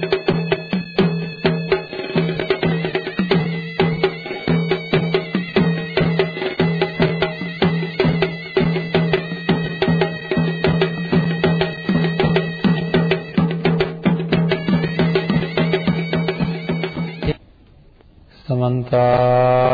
thank you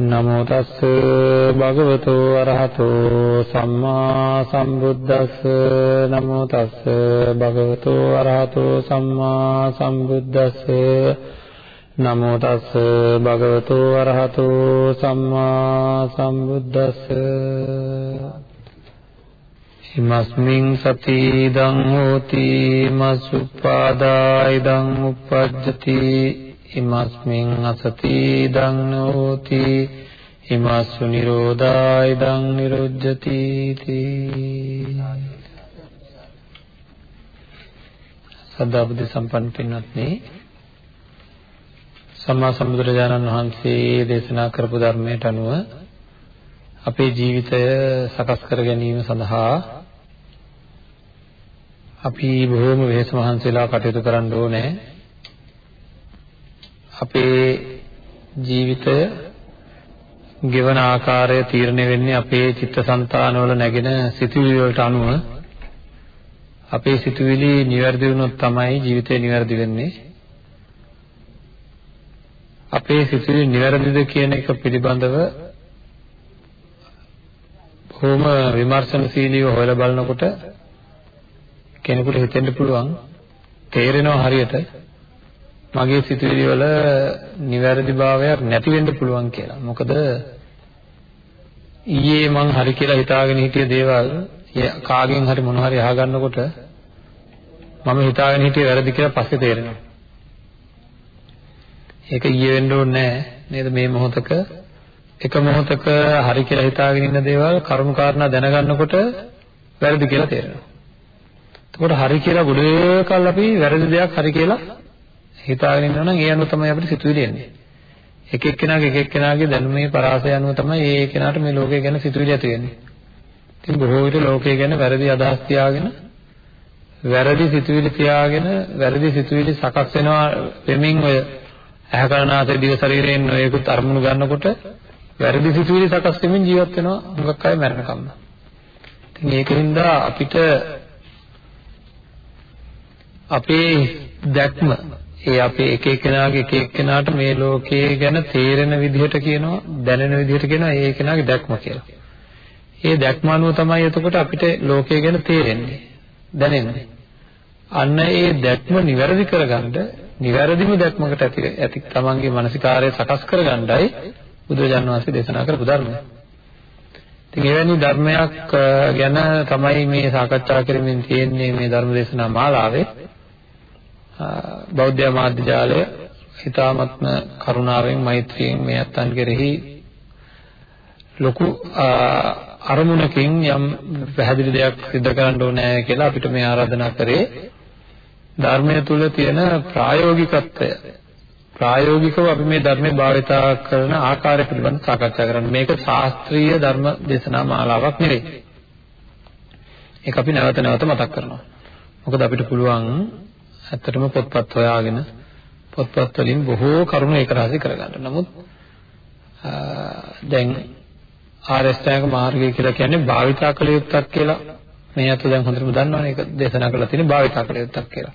නමෝ තස්ස භගවතු අරහතෝ සම්මා සම්බුද්දස්ස. නමෝ තස්ස භගවතු අරහතෝ සම්මා සම්බුද්දස්ස. නමෝ තස්ස භගවතු අරහතෝ සම්මා සම්බුද්දස්ස. හිමස්මින් සති ඉදං හෝති මසුපාදා ඉදං uppajjati ඉමස්මින් අසති දං නෝති. ඉමස්සු නිරෝධාය දං නිරුද්ධති සදා බුද්ධ සම්පන්න පින්වත්නි සම්මා සම්බුදුරජාණන් වහන්සේ දේශනා කරපු ධර්මයට අනුව අපේ ජීවිතය සකස් කර ගැනීම සඳහා අපි බොහෝම වෙහෙස මහන්සිලා කටයුතු කරන්න ඕනේ. අපේ ජීවිතය ගෙවන ආකාරය තීරණය වෙන්නේ අපේ චිත්තසංතානවල නැගෙන සිතුවිලි වලට අනුව. අපේ සිතුවිලි නිවැරදි වුණොත් තමයි ජීවිතය නිවැරදි වෙන්නේ. අපේ සිතුවිලි නිවැරදිද කියන එක පිළිබඳව බොහොම විමර්ශනශීලීව හොයලා බලනකොට කෙනෙකුට හිතෙන්න පුළුවන්. තේරෙනවා හරියට. මගේ සිතුවිලි වල නිවැරදිභාවයක් නැති වෙන්න පුළුවන් කියලා. මොකද ඊයේ මං හරි කියලා හිතාගෙන හිටිය දේවල් කාගෙන් හරි මොන හරි අහගන්නකොට මම හිතාගෙන හිටියේ වැරදි කියලා පස්සේ තේරෙනවා. ඒක ඊයේ වෙන්න ඕනේ නේද මේ මොහොතක එක මොහොතක හරි කියලා හිතාගෙන ඉන්න දේවල් කරුණු කාරණා දැනගන්නකොට වැරදි කියලා තේරෙනවා. එතකොට හරි කියලා ගොඩේ කල් අපි වැරදි දෙයක් හරි කියලා හිතාගෙන ඉන්නවා නම් ඒ අනුව තමයි අපිට සිතුවිලි එන්නේ. එක එක්කෙනාගේ එක එක්කෙනාගේ දැනුමේ පරාසය අනුව තමයි ඒ එක්කෙනාට මේ ලෝකය ගැන සිතුවිලි ඇති වෙන්නේ. ඉතින් බොහෝ විට ලෝකය ගැන වැරදි අදහස් තියාගෙන වැරදි සිතුවිලි තියාගෙන වැරදි සිතුවිලි සකස් වෙනවා වෙමින් ඔය ඇහැකරනාසේ දිව ශරීරයෙන් නොයෙකුත් අරමුණු ගන්නකොට වැරදි සිතුවිලි සකස් වෙමින් ජීවත් වෙනවා මොකක් අය මරණකම්ම. ඉතින් ඒකින්ද අපිට අපේ දැක්ම ඒ අපේ එක එක්කෙනාගේ එක එක්කෙනාට මේ ලෝකයේ ගැන තේරෙන විදිහට කියනවා දැනෙන විදිහට කියනවා ඒ කෙනාගේ දැක්ම කියලා. ඒ දැක්ම අනුව තමයි එතකොට අපිට ලෝකය ගැන තේරෙන්නේ දැනෙන්නේ. අන්න ඒ දැක්ම નિවැරදි කරගන්න નિවැරදිම දැක්මකට ඇති ඇති තමන්ගේ මානසිකාරය සකස් කරගන්නයි බුදුරජාණන් වහන්සේ දේශනා කරපු ධර්මය. ඉතින් එවැනි ධර්මයක් ගැන තමයි මේ සාකච්ඡා කරමින් තියෙන්නේ මේ ධර්ම දේශනා මාලාවේ. බෞද්ධ මාධ්‍ය ජාලය හිතාමත්ම කරුණාවෙන් මෛත්‍රියෙන් මේ අත්තන් කෙරෙහි ලොකු අරමුණකින් යම් පැහැදිලි දෙයක් සිදු කරන්න ඕනේ කියලා අපිට මේ ආරාධනා කරේ ධර්මය තුල තියෙන ප්‍රායෝගිකත්වය ප්‍රායෝගිකව අපි මේ ධර්මයේ භාවිතා කරන ආකාරය පිළිබඳව සාකච්ඡා කරන්න. මේක ශාස්ත්‍රීය ධර්ම දේශනා මාලාවක් නෙවෙයි. ඒක අපි නැවත නැවත මතක් කරනවා. මොකද අපිට පුළුවන් ඇත්තටම පොත්පත් හොයාගෙන පොත්පත් වලින් බොහෝ කරුණු ඒක රාශි කරගන්න. නමුත් දැන් ආරස්ථායක මාර්ගය කියලා කියන්නේ භාවිතා කළ යුත්තක් කියලා මේ අත දැන් හොඳටම දන්නවනේ ඒක දේශනා කරලා තියෙන භාවිතා කළ යුත්තක් කියලා.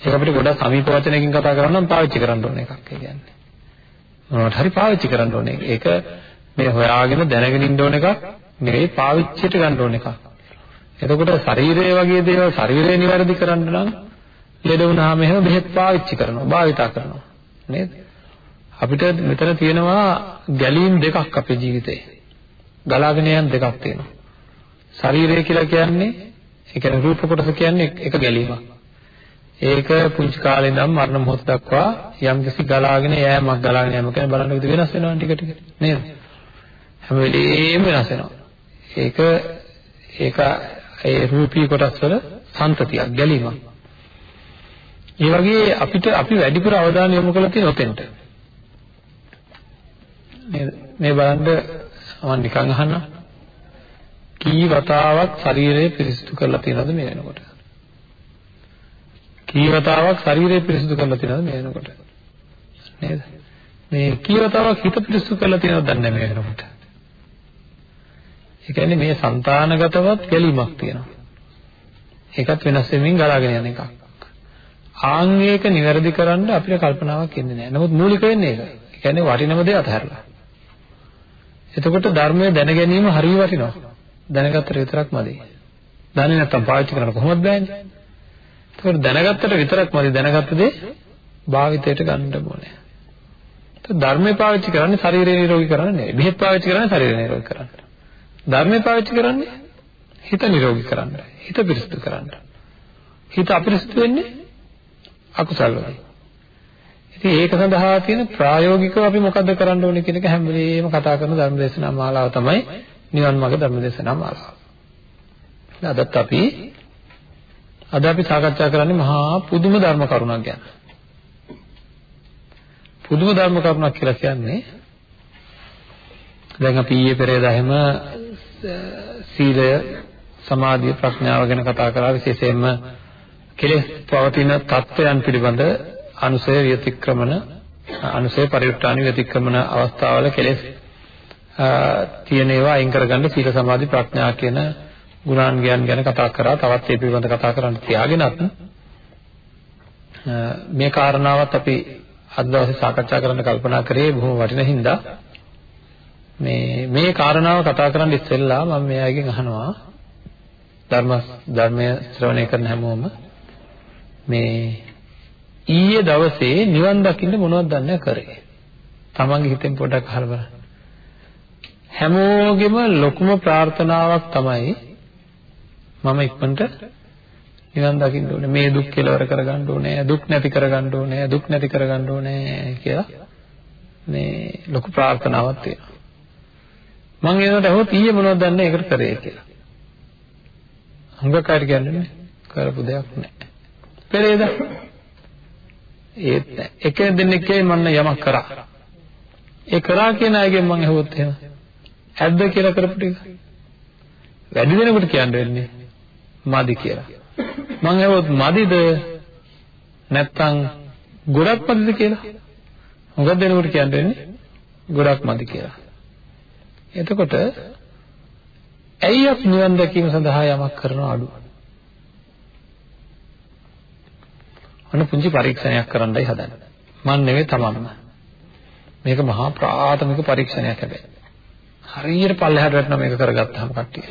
ඒක අපිට ගොඩක් සමීප වචනකින් කතා කරනවා නම් පාවිච්චි කරන්න ඕන එකක් ඒ කියන්නේ. මොනවට හරි පාවිච්චි කරන්න ඕනේ. ඒක මේ හොයාගෙන දැනගෙන ඉන්න ඕන එකක් නෙවෙයි පාවිච්චියට ගන්න ඕන එකක්. එතකොට ශරීරය වගේ දේවල් ශරීරය නිවැරදි කරන්න නම් ලෙඩ වුණාම එහෙම බෙහෙත් පාවිච්චි කරනවා භාවිතා කරනවා නේද අපිට මෙතන තියෙනවා ගැලීම් දෙකක් අපේ ජීවිතේ ගලාගෙන යන දෙකක් තියෙනවා ශරීරය කියලා කියන්නේ ඒ කියන්නේ රූප කොටස කියන්නේ එක ගැලීමක් ඒක පුංචි කාලේ ඉඳන් මරණ මොහොත දක්වා යම්කිසි ගලාගෙන යෑමක් ගලාගෙන යෑම කියන්නේ බලන්න විදිහ වෙනස් වෙනවා ටික ටික නේද? හැම වෙලෙම වෙනස් වෙනවා. ඒක ඒක ඒ රූපී කොටස් වල සම්තතියක් ගැලීමක්. ඒ වගේ අපිට අපි වැඩිපුර අවධානය යොමු කරලා තියෙන ඔතෙන්ට. නේද? මේ බලන්න මම නිකන් අහන්න. කී වතාවක් ශරීරය පිරිසිදු කරලා තියෙනවද මේ වෙනකොට? කී වතාවක් ශරීරය පිරිසිදු කරලා තියෙනවද මේ වෙනකොට? නේද? මේ කී වතාවක් හිත පිරිසිදු කරලා තියෙනවද දන්නේ මේ වෙනකොට? ඒ කියන්නේ මේ సంతානගතවත් ගැලීමක් තියෙනවා. ඒකත් වෙනස් වෙමින් ගලාගෙන යන එකක්. ආන් ඒක નિවැරදි කරන්න අපිට කල්පනාවක් එන්නේ නැහැ. නමුත් මූලික වෙන්නේ ඒක. ඒ කියන්නේ වටිනම දේ අතහැරලා. එතකොට ධර්මය දැන ගැනීම හරිය වටිනවා. දැනගත්තට විතරක් මදි. දන්නේ නැත්තම් පාවිච්චි කරන්න කොහොමද බෑනේ. ඒකෝට දැනගත්තට විතරක් මදි දැනගත්ත දේ භාවිතයට ගන්න ඕනේ. ඒත් ධර්මය පාවිච්චි කරන්නේ ශරීරය නිරෝගී කරන්න නෙවෙයි. බෙහෙත් පාවිච්චි කරන්නේ ශරීරය නිරෝගී කරන්න. ධර්මය පාවිච්චි කරන්නේ හිත නිරෝගී කරන්න. හිත පිරිසිදු කරන්න. හිත අපිරිසිදු වෙන්නේ අකුසල් වලින්. ඉතින් ඒක සඳහා තියෙන ප්‍රායෝගිකව අපි මොකද්ද කරන්න ඕනේ කියන එක හැම වෙලෙම කතා කරන ධර්ම දේශනා මාලාව තමයි නිවන් මාර්ග ධර්ම දේශනා මාලාව. අදත් අපි අද අපි සාකච්ඡා කරන්නේ මහා පුදුම ධර්ම කරුණක් ගැන. පුදුම ධර්ම කරුණක් කියලා කියන්නේ දැන් අපි ඊයේ පෙරේදා එහෙම සීලය සමාධිය ප්‍රඥාව ගැන කතා කරා විශේෂයෙන්ම කෙලෙස් පවතින தත්වයන් පිළිබඳ අනුසය විතික්‍රමන අනුසය පරිඋත්ථාන විතික්‍රමන අවස්ථාවල කෙලෙස් තියෙන ඒවා අයින් කරගන්න සීල සමාධි ප්‍රඥා කියන ගුණාංගයන් ගැන කතා කරා. තවත් ඒ පිළිබඳ කතා කරන්න තියාගෙනත් මේ කාරණාවත් අපි අද දවසේ සාකච්ඡා කරන්න කල්පනා කරේ බොහොම වටින හින්දා. මේ මේ කාරණාව කතා කරන්න ඉස්සෙල්ලා මම මේ අයගෙන් අහනවා. ධර්ම ධර්මය ශ්‍රවණය කරන හැමෝම මේ ඊයේ දවසේ නිවන් දකින්න මොනවද දන්නේ කරේ? තමන්ගේ හිතෙන් පොඩ්ඩක් අහලා බලන්න. හැමෝගෙම ලොකුම ප්‍රාර්ථනාවක් තමයි මම ඉක්මනට නිවන් දකින්න ඕනේ. මේ දුක් කෙලවර කරගන්න ඕනේ. දුක් නැති කරගන්න ඕනේ. දුක් නැති කරගන්න ඕනේ කියලා මේ ලොකු ප්‍රාර්ථනාවක් තියෙනවා. මම ඒකට අහුවොත් ඊයේ මොනවද දන්නේ ඒකට කරේ කියලා. හුඟක් අය කියන්නේ කරපු දෙයක් නැහැ. පෙරේද? ඒත් එක දිනකේ මම යමක් කරා. ඒ කරා කියන අයගෙන් මම අහුවොත් එහෙම. ඇද්ද කියලා කරපු ටික? වැඩි දෙනෙකුට කියන්න වෙන්නේ මදි කියලා. මම අහුවොත් මදිද නැත්තම් ගොඩක් මදිද කියලා? හුඟක් දෙනෙකුට කියන්න වෙන්නේ ගොඩක් මදි කියලා. එතකොට ඇයි අපි නිවන් දැකීම සඳහා යමක් කරනව අඩු? අන්න පුංචි පරීක්ෂණයක් කරන්නයි හදන්නේ. මන් නෙවෙයි තමන්ම. මේක මහා ප්‍රාථමික පරීක්ෂණයක් හැබැයි. හරියට පල්ලෙහාට වැටෙනවා මේක කරගත්තාම කට්ටිය.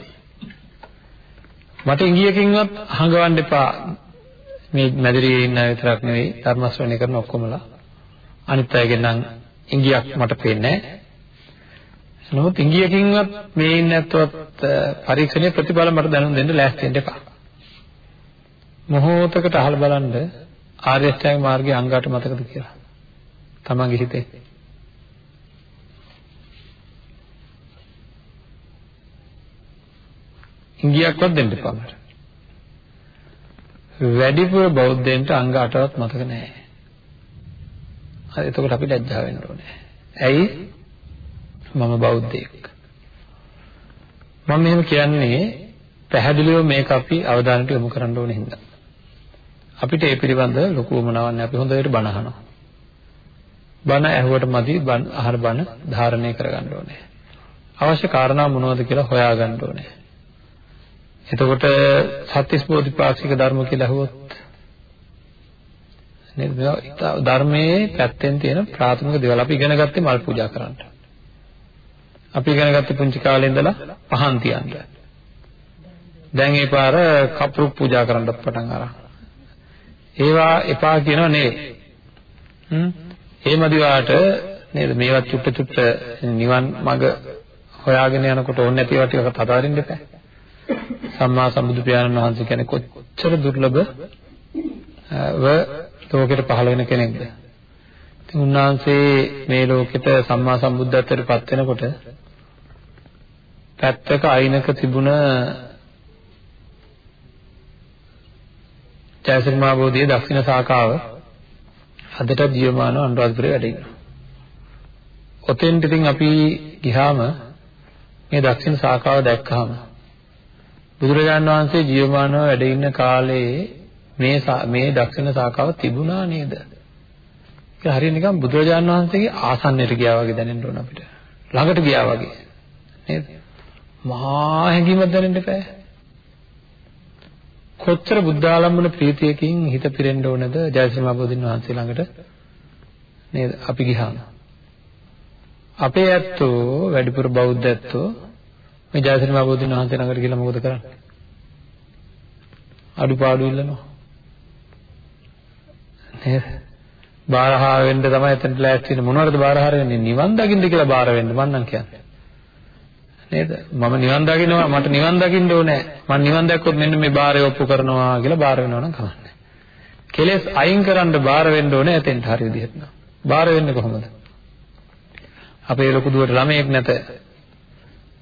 මට ඉංගියකින්වත් හංගවන්න එපා. මේ මැදිරියේ ඉන්න අය විතරක් නෙවෙයි ධර්ම ශ්‍රවණය කරන ඔක්කොමලා. අනිත් අයගෙන් නම් ඉංගියක් මට පේන්නේ නැහැ. නමුත් ඉංගියකින්වත් මේ ඉන්නේ නැත්වත් පරීක්ෂණයේ ප්‍රතිඵල මට දැනුම් දෙන්න ලෑස්ති වෙන්න එපා. මොහොතකට අහලා බලන්න ආර්ය අෂ්ටාංග මාර්ගයේ අංගාට මතකද කියලා. තමන්ගේ හිතේ. ඉංගියක්වත් දෙන්න එපා මට. වැඩිපුර බෞද්ධයන්ට අංග 8වත් මතක නැහැ. හරි එතකොට අපි ලැජ්ජා වෙන්න ඕනේ. ඇයි? මම බෞද්ධයෙක්. මම මෙහෙම කියන්නේ පැහැදිලිව මේක අපි අවධානයට යොමු කරන්න ඕනේ හින්දා. අපිට ඒ පිළිබඳ ලොකු වමනාවක් නැහැ. අපි හොඳට බණ අහනවා. බණ ඇහුවට මදි බණ අහර බණ ධාරණය කරගන්න ඕනේ. අවශ්‍ය කාරණා මොනවද කියලා හොයාගන්න ඕනේ. එතකොට සත්‍තිස් බෝධිපාක්ෂික ධර්ම කියලා අහුවොත් නේද? ධර්මයේ පැත්තෙන් තියෙන ප්‍රාථමික දේවල් අපි ඉගෙන ගත්තේ මල් පූජා කරන්න. අපි ඉගෙන ගත්තේ පුංචි කාලේ ඉඳලා පහන් තියන්න. දැන් ඒ පාර කපුරු පූජා කරන්නත් පටන් අරන්. ඒවා එපා කියනව නෙවෙයි. හ්ම්. එහෙමදිවාට නේද මේවත් චුට්ට චුට්ට නිවන් මඟ හොයාගෙන යනකොට ඕනේ නැති ඒවා ටික අතාරින්න එපා. සම්මා සම්බුදු පියාණන් වහන්සේ කියන්නේ කොච්චර දුර්ලභ ලෝකෙට පහළ වෙන කෙනෙක්ද? ඉතින් උන්වහන්සේ මේ ලෝකෙට සම්මා සම්බුද්ධත්වයට පත් වෙනකොට පැත්තක අයිනක තිබුණ ජයශ්‍රී බෝධියේ දක්ෂිණ ශාඛාව අදට ජීවමානව අනුරාධපුරේ වැඩ ඉන්නවා. ඔතෙන්ට ඉතින් අපි ගිහාම මේ දක්ෂිණ ශාඛාව දැක්කහම බුදුරජාණන් වහන්සේ ජීවමානව වැඩ ඉන්න කාලේ මේ මේ දක්ෂිණ ශාඛාව තිබුණා නේද? ඒක හරිය නිකන් බුදුරජාණන් වහන්සේගේ ආසන්නයට ගියා වගේ දැනෙන්න ඕන අපිට. ළඟට ගියා වගේ. නේද? මහා හැඟීමක් දැනෙන්න එපා. කොච්චර බුද්ධාලම්බන ප්‍රීතියකින් හිත පිරෙන්න ඕනද? ජයශ්‍රී බෝධින් වහන්සේ ළඟට? නේද? අපි ගිහාම. අපේ ඇත්තෝ වැඩිපුර බෞද්ධ ඇත්තෝ මේ ජයශ්‍රී බෝධින් වහන්සේ ළඟට ගිහලා මොකද කරන්නේ? අඩුපාඩු ඉල්ලනවා. නේද? බාරහා වෙන්න තමයි එතනට ලෑස්ති වෙන්නේ. මොනවද බාරහාර වෙන්නේ? නිවන් දකින්න කියලා බාර වෙන්න. මම නම් කියන්නේ. නේද? මම නිවන් දකින්නවා මට නිවන් දකින්න ඕනේ. මම නිවන් දැක්කොත් මෙන්න මේ බාරය ඔප්පු කරනවා කියලා බාර වෙනවා නම් කමන්නේ. කෙලෙස් අයින් කරන්න බාර වෙන්න ඕනේ එතෙන්ට හරි විදිහට. බාර වෙන්නේ කොහොමද? අපේ ලොකු දුවට ළමයෙක් නැත.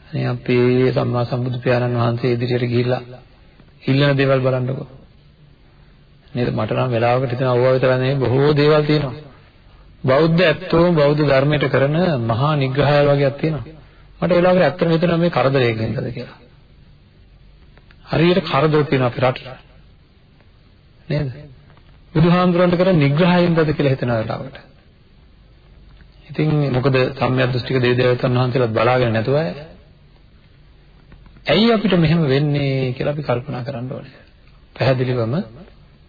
අනේ අපේ සම්මා සම්බුදු පියාණන් වහන්සේ ඉදිරියට ගිහිල්ලා ඉල්ලන දේවල් බලන්නකෝ. නේද? මට නම් වෙලාවකට හිතෙනවා ඕවා විතර නෙවෙයි බොහෝ දේවල් තියෙනවා. බෞද්ධ ඇත්තෝ බෞද්ධ ධර්මයට කරන මහා නිග්‍රහය වගේක් තියෙනවා. මට වෙලාවකට ඇත්තටම හිතෙනවා මේ කරදරයකින්ද කියලා. හරියට කරදර තියෙන අපේ රටට. නේද? බුදුහාමුදුරන්ට කරන නිග්‍රහයෙන්ද කියලා හිතන වෙලාවකට. ඉතින් මොකද සම්‍යක් දෘෂ්ටික දෙවිදේවතන් වහන්සේලාත් බලාගෙන නැතුව ඇයි අපිට මෙහෙම වෙන්නේ කියලා අපි කල්පනා කරන්න ඕනේ. පැහැදිලිවම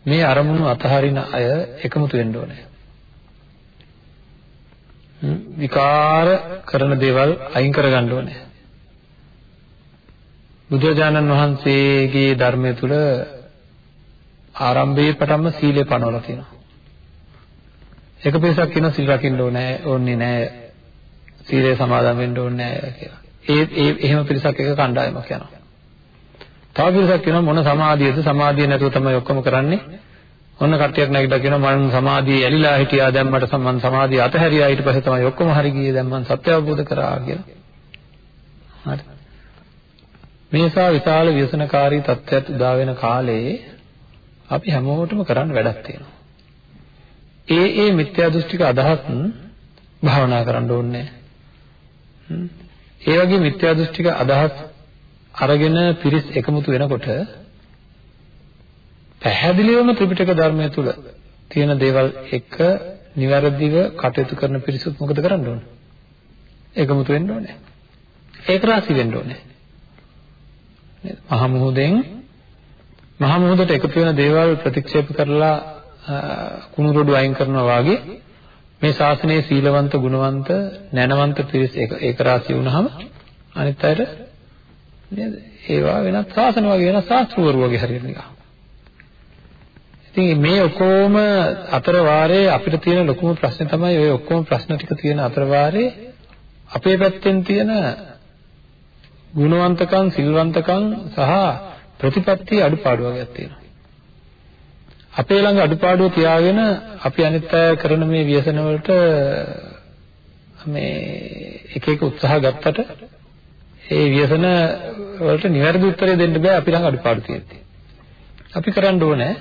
මේ අරමුණු අතහරින අය එකමුතු වෙන්න ඕනේ. විකාර කරන දේවල් අයින් කරගන්න ඕනේ. බුදුරජාණන් වහන්සේගේ ධර්මය තුල ආරම්භයේ පටන්ම සීලය පනවලා තියෙනවා. එක පිරිසක් කියනවා සීල් රකින්න ඕනේ ඕනේ නැහැ. සීලය සමාදන් වෙන්න ඕනේ නැහැ කියලා. ඒ ඒ එහෙම පිරිසක් එක කණ්ඩායමක් යනවා. තව පිරිසක් කියනවා මොන සමාධියද සමාධිය නැතුව තමයි ඔක්කොම කරන්නේ. ඔන්න කට්ටියක් නැගිටලා කියනවා මම සමාධියේ ඇලිලා හිටියා දැන් මට මම සමාධිය අතහැරියා ඊට පස්සේ තමයි ඔක්කොම හරි ගියේ දැන් මම සත්‍ය අවබෝධ කරා කියලා. හරි. මේසා විශාල ව්‍යසනකාරී තත්ත්වයක් උදා වෙන කාලේ අපි හැමෝටම කරන්න වැඩක් තියෙනවා. ඒ ඒ මිත්‍යා දෘෂ්ටික අදහස් භාවනා කරන්න ඕනේ. ඒ වගේ මිත්‍යා දෘෂ්ටික අදහස් අරගෙන පිරිස් එකමුතු වෙනකොට පැහැදිලිවම ත්‍රිපිටක ධර්මය තුල තියෙන දේවල් එක නිවැරදිව කටයුතු කරන පිරිසුත් මොකද කරන්න ඕන? ඒකමුතු වෙන්න ඕනේ. ඒක රාසි වෙන්න ඕනේ. නේද? මහා මුහුදෙන් මහා මුහුදට එකතු වෙන දේවල් ප්‍රතික්ෂේප කරලා කුණු රොඩු අයින් කරනවා වාගේ මේ ශාසනයේ සීලවන්ත ගුණවන්ත නැනවන්ත පිරිස ඒක රාසි වුණාම අනිත් අයට නේද? ඒවා වෙනත් ශාසන වගේ වෙනත් ශාස්ත්‍රවරු වගේ හරියට නිකන්. ඉතින් මේ ඔක්කොම අතර වාරේ අපිට තියෙන ලොකුම ප්‍රශ්නේ තමයි ඔය ඔක්කොම ප්‍රශ්න ටික තියෙන අතර වාරේ අපේ පැත්තෙන් තියෙන ගුණවන්තකම් සිල්වන්තකම් සහ ප්‍රතිපත්ති අඩුපාඩු වගේක් තියෙනවා. අපේ ළඟ අඩුපාඩුව තියාගෙන අපි අනිත් අය කරන මේ ව්‍යසන වලට මේ එක එක උත්සාහ ගත්තට ඒ ව්‍යසන වලට නිවැරදි උත්තරය දෙන්න බෑ අපි ළඟ අඩුපාඩු තියෙද්දි. අපි කරන්න ඕනේ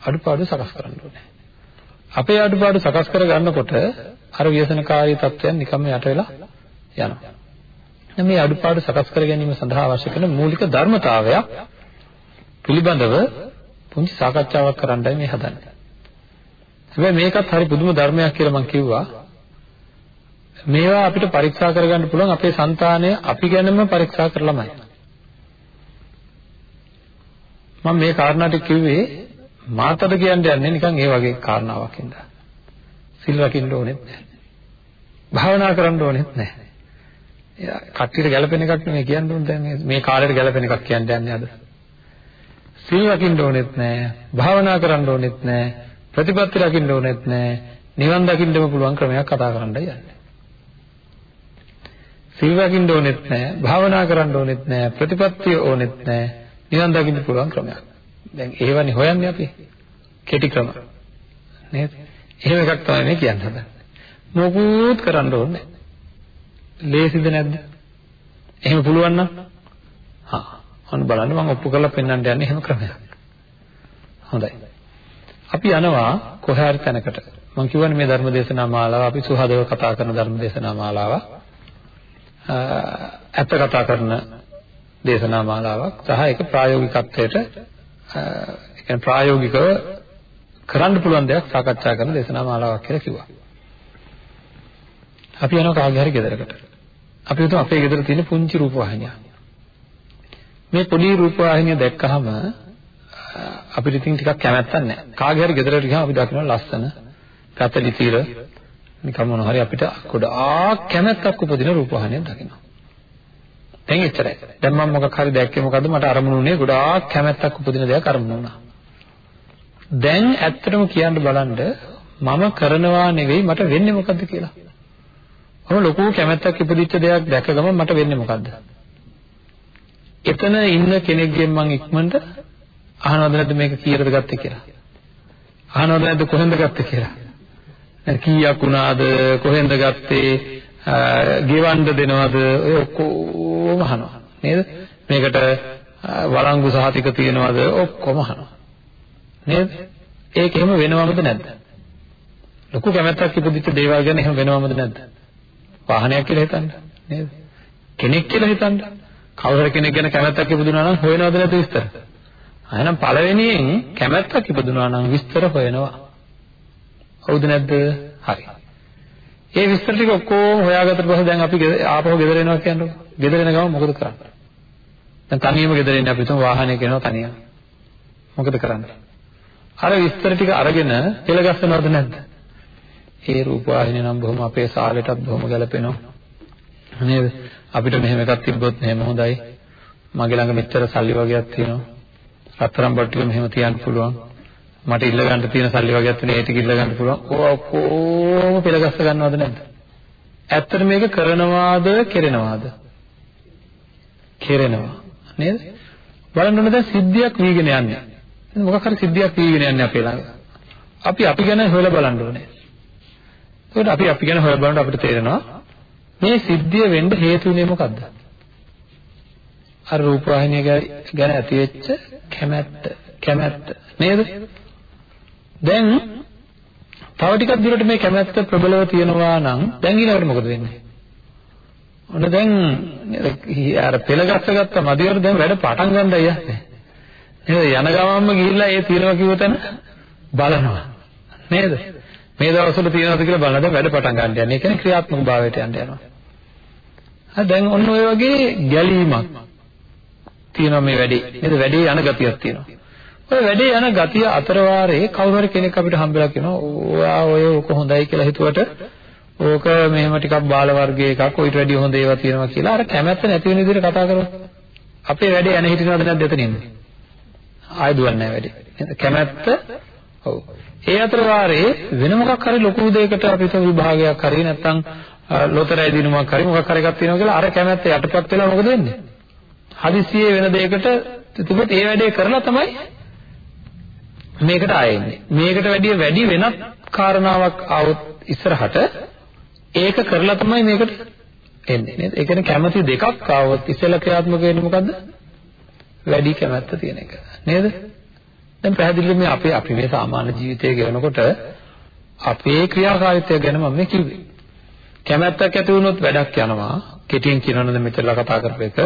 අඩුපාඩු සකස් කරන්න ඕනේ. අපේ අඩුපාඩු සකස් කර ගන්නකොට අර ව්‍යසනකාරී තත්ත්වයන් නිකම්ම යට වෙලා යනවා. මේ අඩුපාඩු සකස් කර ගැනීම සඳහා අවශ්‍ය කරන මූලික ධර්මතාවයක් පිළිබඳව පුංචි සාකච්ඡාවක් කරන්නයි මේ හදන්නේ. හැබැයි මේකත් හරි පුදුම ධර්මයක් කියලා මම කිව්වා. මේවා අපිට පරීක්ෂා කරගන්න පුළුවන් අපේ సంతානය අපි ගැනම පරීක්ෂා කරලාමයි. මම මේ කාරණා ටික කිව්වේ මාතද කියන්න යන්නේ නිකන් ඒ වගේ කාරණාවක් හින්දා. සිල් රකින්න ඕනෙත් නැහැ. භාවනා කරන්න ඕනෙත් නැහැ. කට්ටියට ගැළපෙන එකක් නෙමෙයි කියන්න ඕනේ දැන් මේ කාලේට ගැළපෙන එකක් කියන්න යන්නේ අද. සිල් රකින්න ඕනෙත් නැහැ. භාවනා කරන්න ඕනෙත් නැහැ. ප්‍රතිපත්ති රකින්න ඕනෙත් නැහැ. නිවන් දකින්නම පුළුවන් ක්‍රමයක් කතා කරන්නයි යන්නේ. සිල් රකින්න ඕනෙත් නැහැ. භාවනා කරන්න ඕනෙත් නැහැ. ප්‍රතිපත්තිය ඕනෙත් නැහැ. නිවන් දකින්න පුළුවන් ක්‍රමයක්. දැන් ඒවනේ හොයන්නේ අපි. කෙටි ක්‍රම. නේද? එහෙම එකක් තමයි මේ කියන්න හදන්නේ. මොකුත් කරන්න ඕනේ ලේසිද නැද්ද? එහෙම පුළුවන් නම් හා අන්න බලන්න මම ඔප්පු කරලා පෙන්වන්න යන්නේ එහෙම ක්‍රමයක්. හොඳයි. අපි යනවා කොහේ හරි තැනකට. මම කියවනේ මේ ධර්ම දේශනා මාලාව අපි සුහදව කතා කරන ධර්ම දේශනා මාලාව. ඇත්ත කතා කරන දේශනා මාලාවක් සහ ඒක ප්‍රායෝගිකත්වයට ඒ ප්‍රායෝගිකව කරන්න පුළුවන් දෙයක් සාකච්ඡා කරන දේශනා මාලාවක් කියලා කිව්වා. අපි යනවා කාගේ හරි ගෙදරකට. අපි හිතුවා අපේ ගෙදර තියෙන පුංචි රූපවාහිනිය. මේ පොඩි රූපවාහිනිය දැක්කහම අපිට ඉතින් ටිකක් කැමැත්තක් නැහැ. කාගේ හරි ගෙදරට ගියාම අපි දකිනවා ලස්සන පැතලි తీර නිකම් මොන හරි අපිට ගොඩාක් කැමැත්තක් උපදින රූපවාහිනියක් දකිනවා. දැන් එච්චරයි. දැන් මම මොකක් හරි දැක්කේ මොකද්ද මට අරමුණු උනේ ගොඩාක් කැමැත්තක් උපදින දෙයක් අරමුණු වුණා. දැන් ඇත්තටම කියන්න බලන්න මම කරනවා නෙවෙයි මට වෙන්නේ මොකද්ද කියලා. මම ලොකු කැමැත්තක් ඉපදිච්ච දෙයක් දැක ගමන් මට වෙන්නේ මොකද්ද? එතන ඉන්න කෙනෙක්ගෙන් මං ඉක්මනට අහනවද නැද්ද මේක කීයටද ගත්තේ කියලා? අහනවද නැද්ද කොහෙන්ද ගත්තේ කියලා? කීයක් වුණාද කොහෙන්ද ගත්තේ? ගෙවන්න දෙනවද? ඔය ඔක්කොම අහනවා. නේද? මේකට වළංගු සහතික තියනවද? ඔක්කොම අහනවා. නේද? ඒක එහෙම වෙනවමද නැද්ද? ලොකු කැමැත්තක් ඉපදිච්ච දේවල් ගැන එහෙම වෙනවමද නැද්ද? වාහනයක් කියලා හිතන්න නේද? කෙනෙක් කියලා හිතන්න. කවුරු කෙනෙක් ගැන කැමැත්තක් ඉපදුනා නම් හොයනවද නැද්ද විස්තර? එහෙනම් පළවෙනියෙන් කැමැත්තක් ඉපදුනා නම් විස්තර හොයනවා. හවුද නැද්ද? හරි. ඒ විස්තර ටික ඔක්කොම හොයාගත්තට පස්සේ දැන් අපි ආපහු ගෙදර එනවා කියන්නේ. ගෙදර එන ගමන් මොකද කරන්නේ? දැන් තනියම ගෙදර එන්නේ අපි තුන් වාහනයක එනවා තනියම. මොකද කරන්නේ? අර විස්තර ටික අරගෙන පෙළගස්සනවද නැද්ද? ඒ රූපවාහිනිය නම් බොහොම අපේ සාලෙටත් බොහොම ගැලපෙනවා. නේද? අපිට මෙහෙම එකක් තිබ්බොත් මෙහෙම හොඳයි. මගේ ළඟ මෙච්චර සල්ලි වගේක් තියෙනවා. රත්තරන් බඩු ටික මෙහෙම තියන්න පුළුවන්. මට ඉල්ල ගන්න තියෙන සල්ලි වගේක් තියෙන ඒ ටික ඉල්ල ගන්න පුළුවන්. ඕවා ඔක්කොම පෙළගස්ස ගන්නවද නැද්ද? ඇත්තට මේක කරනවාද, කෙරෙනවාද? කෙරෙනවා. නේද? බලන්න ඕනේ දැන් සිද්ධියක් වීගෙන යන්නේ. මොකක් හරි සිද්ධියක් වීගෙන යන්නේ අපේ ළඟ. අපි අපි ගැන හොයලා බලන්න ඕනේ. ඒකට අපි අපි ගැන හොයලා බලනකොට අපිට තේරෙනවා මේ සිද්ධිය වෙන්න හේතු වෙන්නේ මොකද්ද? අර රූපවාහිනිය ගැන ඇති වෙච්ච කැමැත්ත කැමැත්ත නේද? දැන් තව ටිකක් දුරට මේ කැමැත්ත ප්‍රබලව තියෙනවා නම් දැන් ඊළඟට මොකද වෙන්නේ? ඔන්න දැන් අර පෙළගස්ස ගත්ත මදිවර දැන් වැඩ පටන් ගන්නයි යන්නේ. නේද? යන ගමන්ම ගිහිල්ලා ඒ තියනවා කිව්ව තැන බලනවා. නේද? මේ දවස්වල තියනවාද කියලා බලන දැන් වැඩ පටන් ගන්න යන්නේ. ඒ කියන්නේ ක්‍රියාත්මක භාවයට යන්න යනවා. හරි දැන් ඔන්න ඔය වගේ ගැලීමක් තියෙනවා මේ වැඩේ. නේද? වැඩේ යන ගතියක් තියෙනවා. ඔය වැඩේ යන ගතිය අතර වාරේ කවුරු හරි කෙනෙක් අපිට හම්බෙලා කියනවා ඔයා ඔය ඔක හොඳයි කියලා හිතුවට ඕක මෙහෙම ටිකක් බාල වර්ගයේ එකක් ඔයිට වැඩිය හොඳ ඒවා තියෙනවා කියලා. අර කැමැත්ත නැති වෙන විදිහට කතා කරොත් අපේ වැඩේ යන හිටිනවද නැද්ද එතනින් ආය දුවන්නේ නැහැ වැඩේ. කැමැත්ත? ඔව්. ඒ අතර වාරේ වෙන මොකක් හරි ලොකු දෙයකට අපිට විභාගයක් හරි නැත්නම් ලොතරැයි දිනුමක් හරි මොකක් හරි එකක් තියෙනවා කියලා අර කැමැත්ත යටපත් වෙලා මොකද වෙන්නේ? හදිස්සියේ වෙන දෙයකට තිබුත් ඒ වැඩේ කරලා තමයි මේකට ආයෙන්නේ. මේකට වැඩිය වැඩි වෙනත් කාරණාවක් ආවොත් ඉස්සරහට ඒක කරලා තමයි මේකට එන්නේ නේද? ඒ කියන්නේ කැමැති දෙකක් ආවොත් ඉස්සෙල්ලා ක්‍රියාත්මක වෙන්නේ මොකද්ද? වැඩි කැමැත්ත තියෙන එක. නේද? දැන් පැහැදිලිව මේ අපේ අපි මේ සාමාන්‍ය ජීවිතය ගෙවනකොට අපේ ක්‍රියාකාරීත්වය ගැන මම මේ කිව්වේ. කැමැත්තක් ඇති වුණොත් වැඩක් යනවා. කෙටියෙන් කියනවනම් මෙතනලා කතා කරපු එක.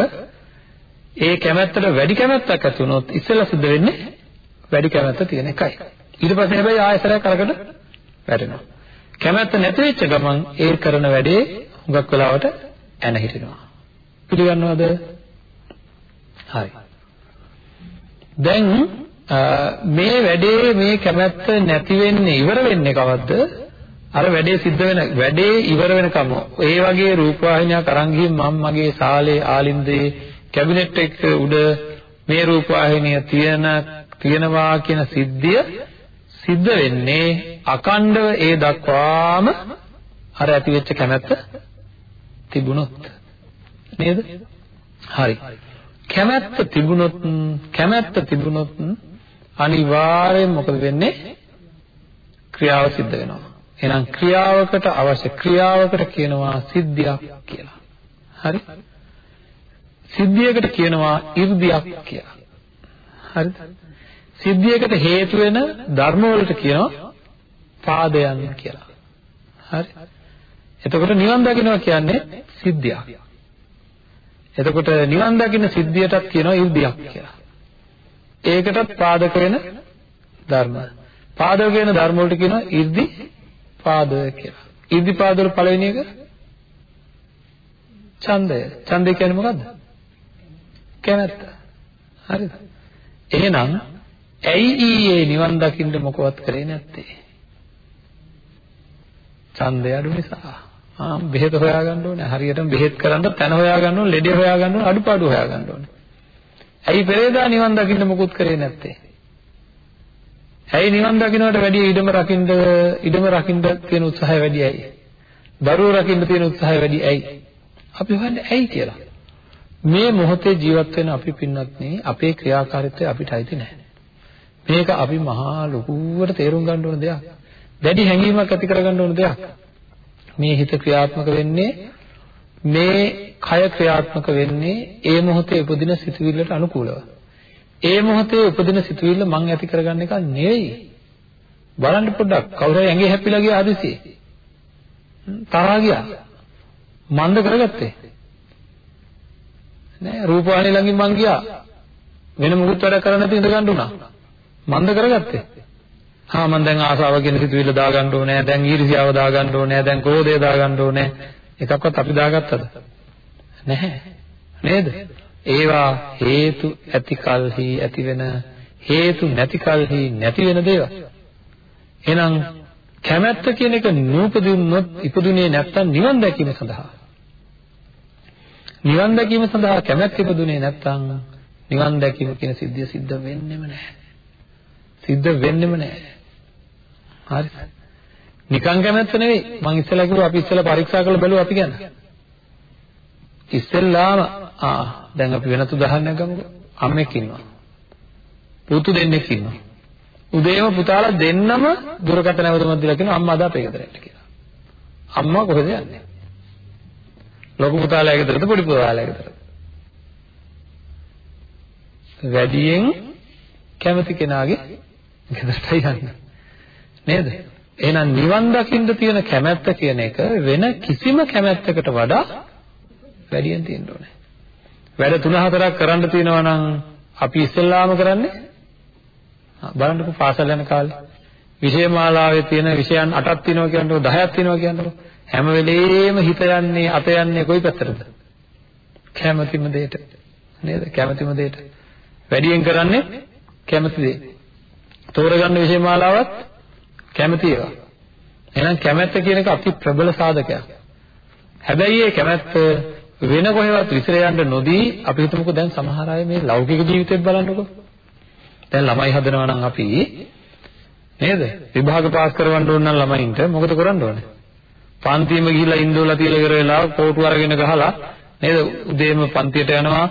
ඒ කැමැත්තට වැඩි කැමැත්තක් ඇති වුණොත් ඉස්සෙල්ලා සිද්ධ වෙන්නේ වැඩි කැමැත්ත තියෙන එකයි. ඊට පස්සේ හැබැයි ආයසරයක් අරකට වැටෙනවා. කැමැත්ත නැති වෙච්ච ගමන් ඒ කරන වැඩේ හුඟක් වෙලාවට ඇන හිටිනවා. පිළිගන්නවද? හරි. දැන් මේ වැඩේ මේ කැමැත්ත නැති වෙන්නේ ඉවර වෙන්නේ කවද්ද? අර වැඩේ සිද්ධ වෙන වැඩේ ඉවර වෙනකම් ඒ වගේ රූපවාහිනියක් අරන් ගිහින් මම මගේ සාලේ ආලින්දේ කැබිනට් එක උඩ මේ රූපවාහිනිය තියෙන තියෙනවා කියන සිද්ධිය සිද්ධ වෙන්නේ අකණ්ඩව ඒ දක්වාම අර ඇතිවෙච්ච කැමැත්ත තිබුණොත් නේද? හරි. කැමැත්ත තිබුණොත් කැමැත්ත තිබුණොත් අනිවාර්යෙන් මොකද වෙන්නේ? ක්‍රියාව සිද්ධ වෙනවා. එහෙනම් ක්‍රියාවකට අවශ්‍ය ක්‍රියාවකට කියනවා සිද්ධියක් කියලා. හරි? සිද්ධියකට කියනවා 이르දියක් කියලා. හරිද? සිද්ධියකට හේතු වෙන ධර්මවලට කියනවා පාදයන් කියලා. හරි. එතකොට නිවන් දකින්නවා කියන්නේ සිද්ධියක්. එතකොට නිවන් දකින්න සිද්ධියටත් කියනවා ඉර්ධියක් කියලා. ඒකටත් පාදක වෙන ධර්ම. පාදක වෙන ධර්ම වලට කියනවා ඉර්ධි පාදය කියලා. ඉර්ධි පාද වල පළවෙනි එක ඡන්දය. ඡන්දය කියන්නේ මොකද්ද? කැමැත්ත. හරිද? එහෙනම් ඇයි ඊයේ නිවන් දකින්න මොකවත් කරේ නැත්තේ? ඡන්දය අඩු නිසා. ආ බෙහෙත හොයාගන්න ඕනේ. හරියටම බෙහෙත් කරන්න තැන හොයාගන්න ඕනේ, ලෙඩ හොයාගන්න ඕනේ, අඩුපාඩු හොයාගන්න ඕනේ. ඇයි පෙරේදා නිවන් දකින්න මොකුත් කරේ නැත්තේ? ඇයි නිවන් දකින්නට වැඩිය ඉඩම රකින්න ඉඩම රකින්න තියෙන උත්සාහය වැඩි ඇයි? දරුවෝ රකින්න තියෙන උත්සාහය වැඩි ඇයි? අපි හොයන්නේ ඇයි කියලා. මේ මොහොතේ ජීවත් වෙන අපි පින්නත් අපේ ක්‍රියාකාරීත්වය අපිට අයිති නැහැ. මේක අපි මහා ලොකුවට තේරුම් ගන්න ඕන දෙයක්. දැඩි හැඟීමක් ඇති කරගන්න ඕන දෙයක්. මේ හිත ක්‍රියාත්මක වෙන්නේ මේ කය ක්‍රියාත්මක වෙන්නේ ඒ මොහොතේ උපදින සිතුවිල්ලට අනුකූලව. ඒ මොහොතේ උපදින සිතුවිල්ල මං ඇති කරගන්න එක නෙවෙයි. බලන්න පොඩ්ඩක් කවුරු හරි ඇඟේ හැප්පිලා ගියා හදිසියේ. තරහා ගියා. මන්ද කරගත්තේ. නෑ රූපවාහිනිය ළඟින් මං ගියා. වෙන මොකුත් වැඩ කරන්න නැති ඉඳ ගන්න උනා. මන්ද කරගත්තේ. ආ මම දැන් ආසාව කියන සිතුවිල්ල දාගන්න ඕනේ දැන් ඊර්ෂ්‍යාව දාගන්න ඕනේ දැන් ක්‍රෝධය දාගන්න ඕනේ. එකක්වත් අපි දාගත්තද? නැහැ. නේද? ඒවා හේතු ඇති කලෙහි ඇති වෙන හේතු නැති කලෙහි නැති වෙන දේවල්. එහෙනම් කැමැත්ත කියන එක නූපදින්නොත් ඉපදුනේ නැත්තම් නිවන් දැකීම සඳහා. නිවන් දැකීම සඳහා කැමැත්ත ඉපදුනේ නැත්තම් නිවන් දැකීම කියන සිද්ධිය සිද්ධ වෙන්නෙම නැහැ. සිද්ධ වෙන්නෙම නැහැ හරි. නිකන් කැමැත්ත නෙවෙයි. මං ඉස්සෙල්ලා කිව්වා අපි ඉස්සෙල්ලා පරීක්ෂා කරලා බලුවා අපි ගැන. ඉස්සෙල්ලාම ආ දැන් අපි වෙනතු උදාහරණයක් ගමුකෝ. අම්මෙක් ඉන්නවා. පුතු දෙන්නෙක් ඉන්නවා. උදේම පුතාලා දෙන්නම දුරකථන නැවතුමක් දීලා කියනවා අම්මා අද අපේ ගෙදරට කියලා. අම්මා කොහෙද යන්නේ? ලොකු පුතාලා ගෙදරද පොඩි පුතාලා ගෙදරද? වැඩියෙන් කැමති කෙනාගේ ගෙදරටයි යන්නේ. නේද? එහෙනම් නිවන් දකින්න තියෙන කැමැත්ත කියන එක වෙන කිසිම කැමැත්තකට වඩා වැඩියෙන් තියෙන්න ඕනේ. වැඩ තුන හතරක් කරන්න තියෙනවා නම් අපි ඉස්සෙල්ලාම කරන්නේ බලන්නකෝ පාසල් යන කාලේ විෂය මාලාවේ තියෙන විෂයන් 8ක් තියෙනවා කියනකොට 10ක් තියෙනවා කියනකොට හැම වෙලේම හිත යන්නේ අත යන්නේ කොයි පැත්තටද? කැමැතිම දෙයට. නේද? කැමැතිම දෙයට. වැඩියෙන් කරන්නේ කැමැති දේ. තෝරගන්න විෂය මාලාවත් කැමති ඒවා. එහෙනම් කැමැත්ත කියන එක අති ප්‍රබල සාධකයක්. හැබැයි මේ කැමැත්ත වෙන කොහෙවත් විසිර යන්න නොදී අපි හිතමුකෝ දැන් සමහර අය මේ ලෞකික ජීවිතෙත් බලන්නකෝ. දැන් ළමයි හදනවා නම් අපි නේද? විභාග පාස් කරවන්න ඕන නම් ළමයින්ට මොකද කරන්න ඕනේ? පන්තියම ගිහිල්ලා ඉන්දෝලා තියලා ඉවර වෙලා කෝටු අරගෙන ගහලා නේද? උදේම පන්තියට යනවා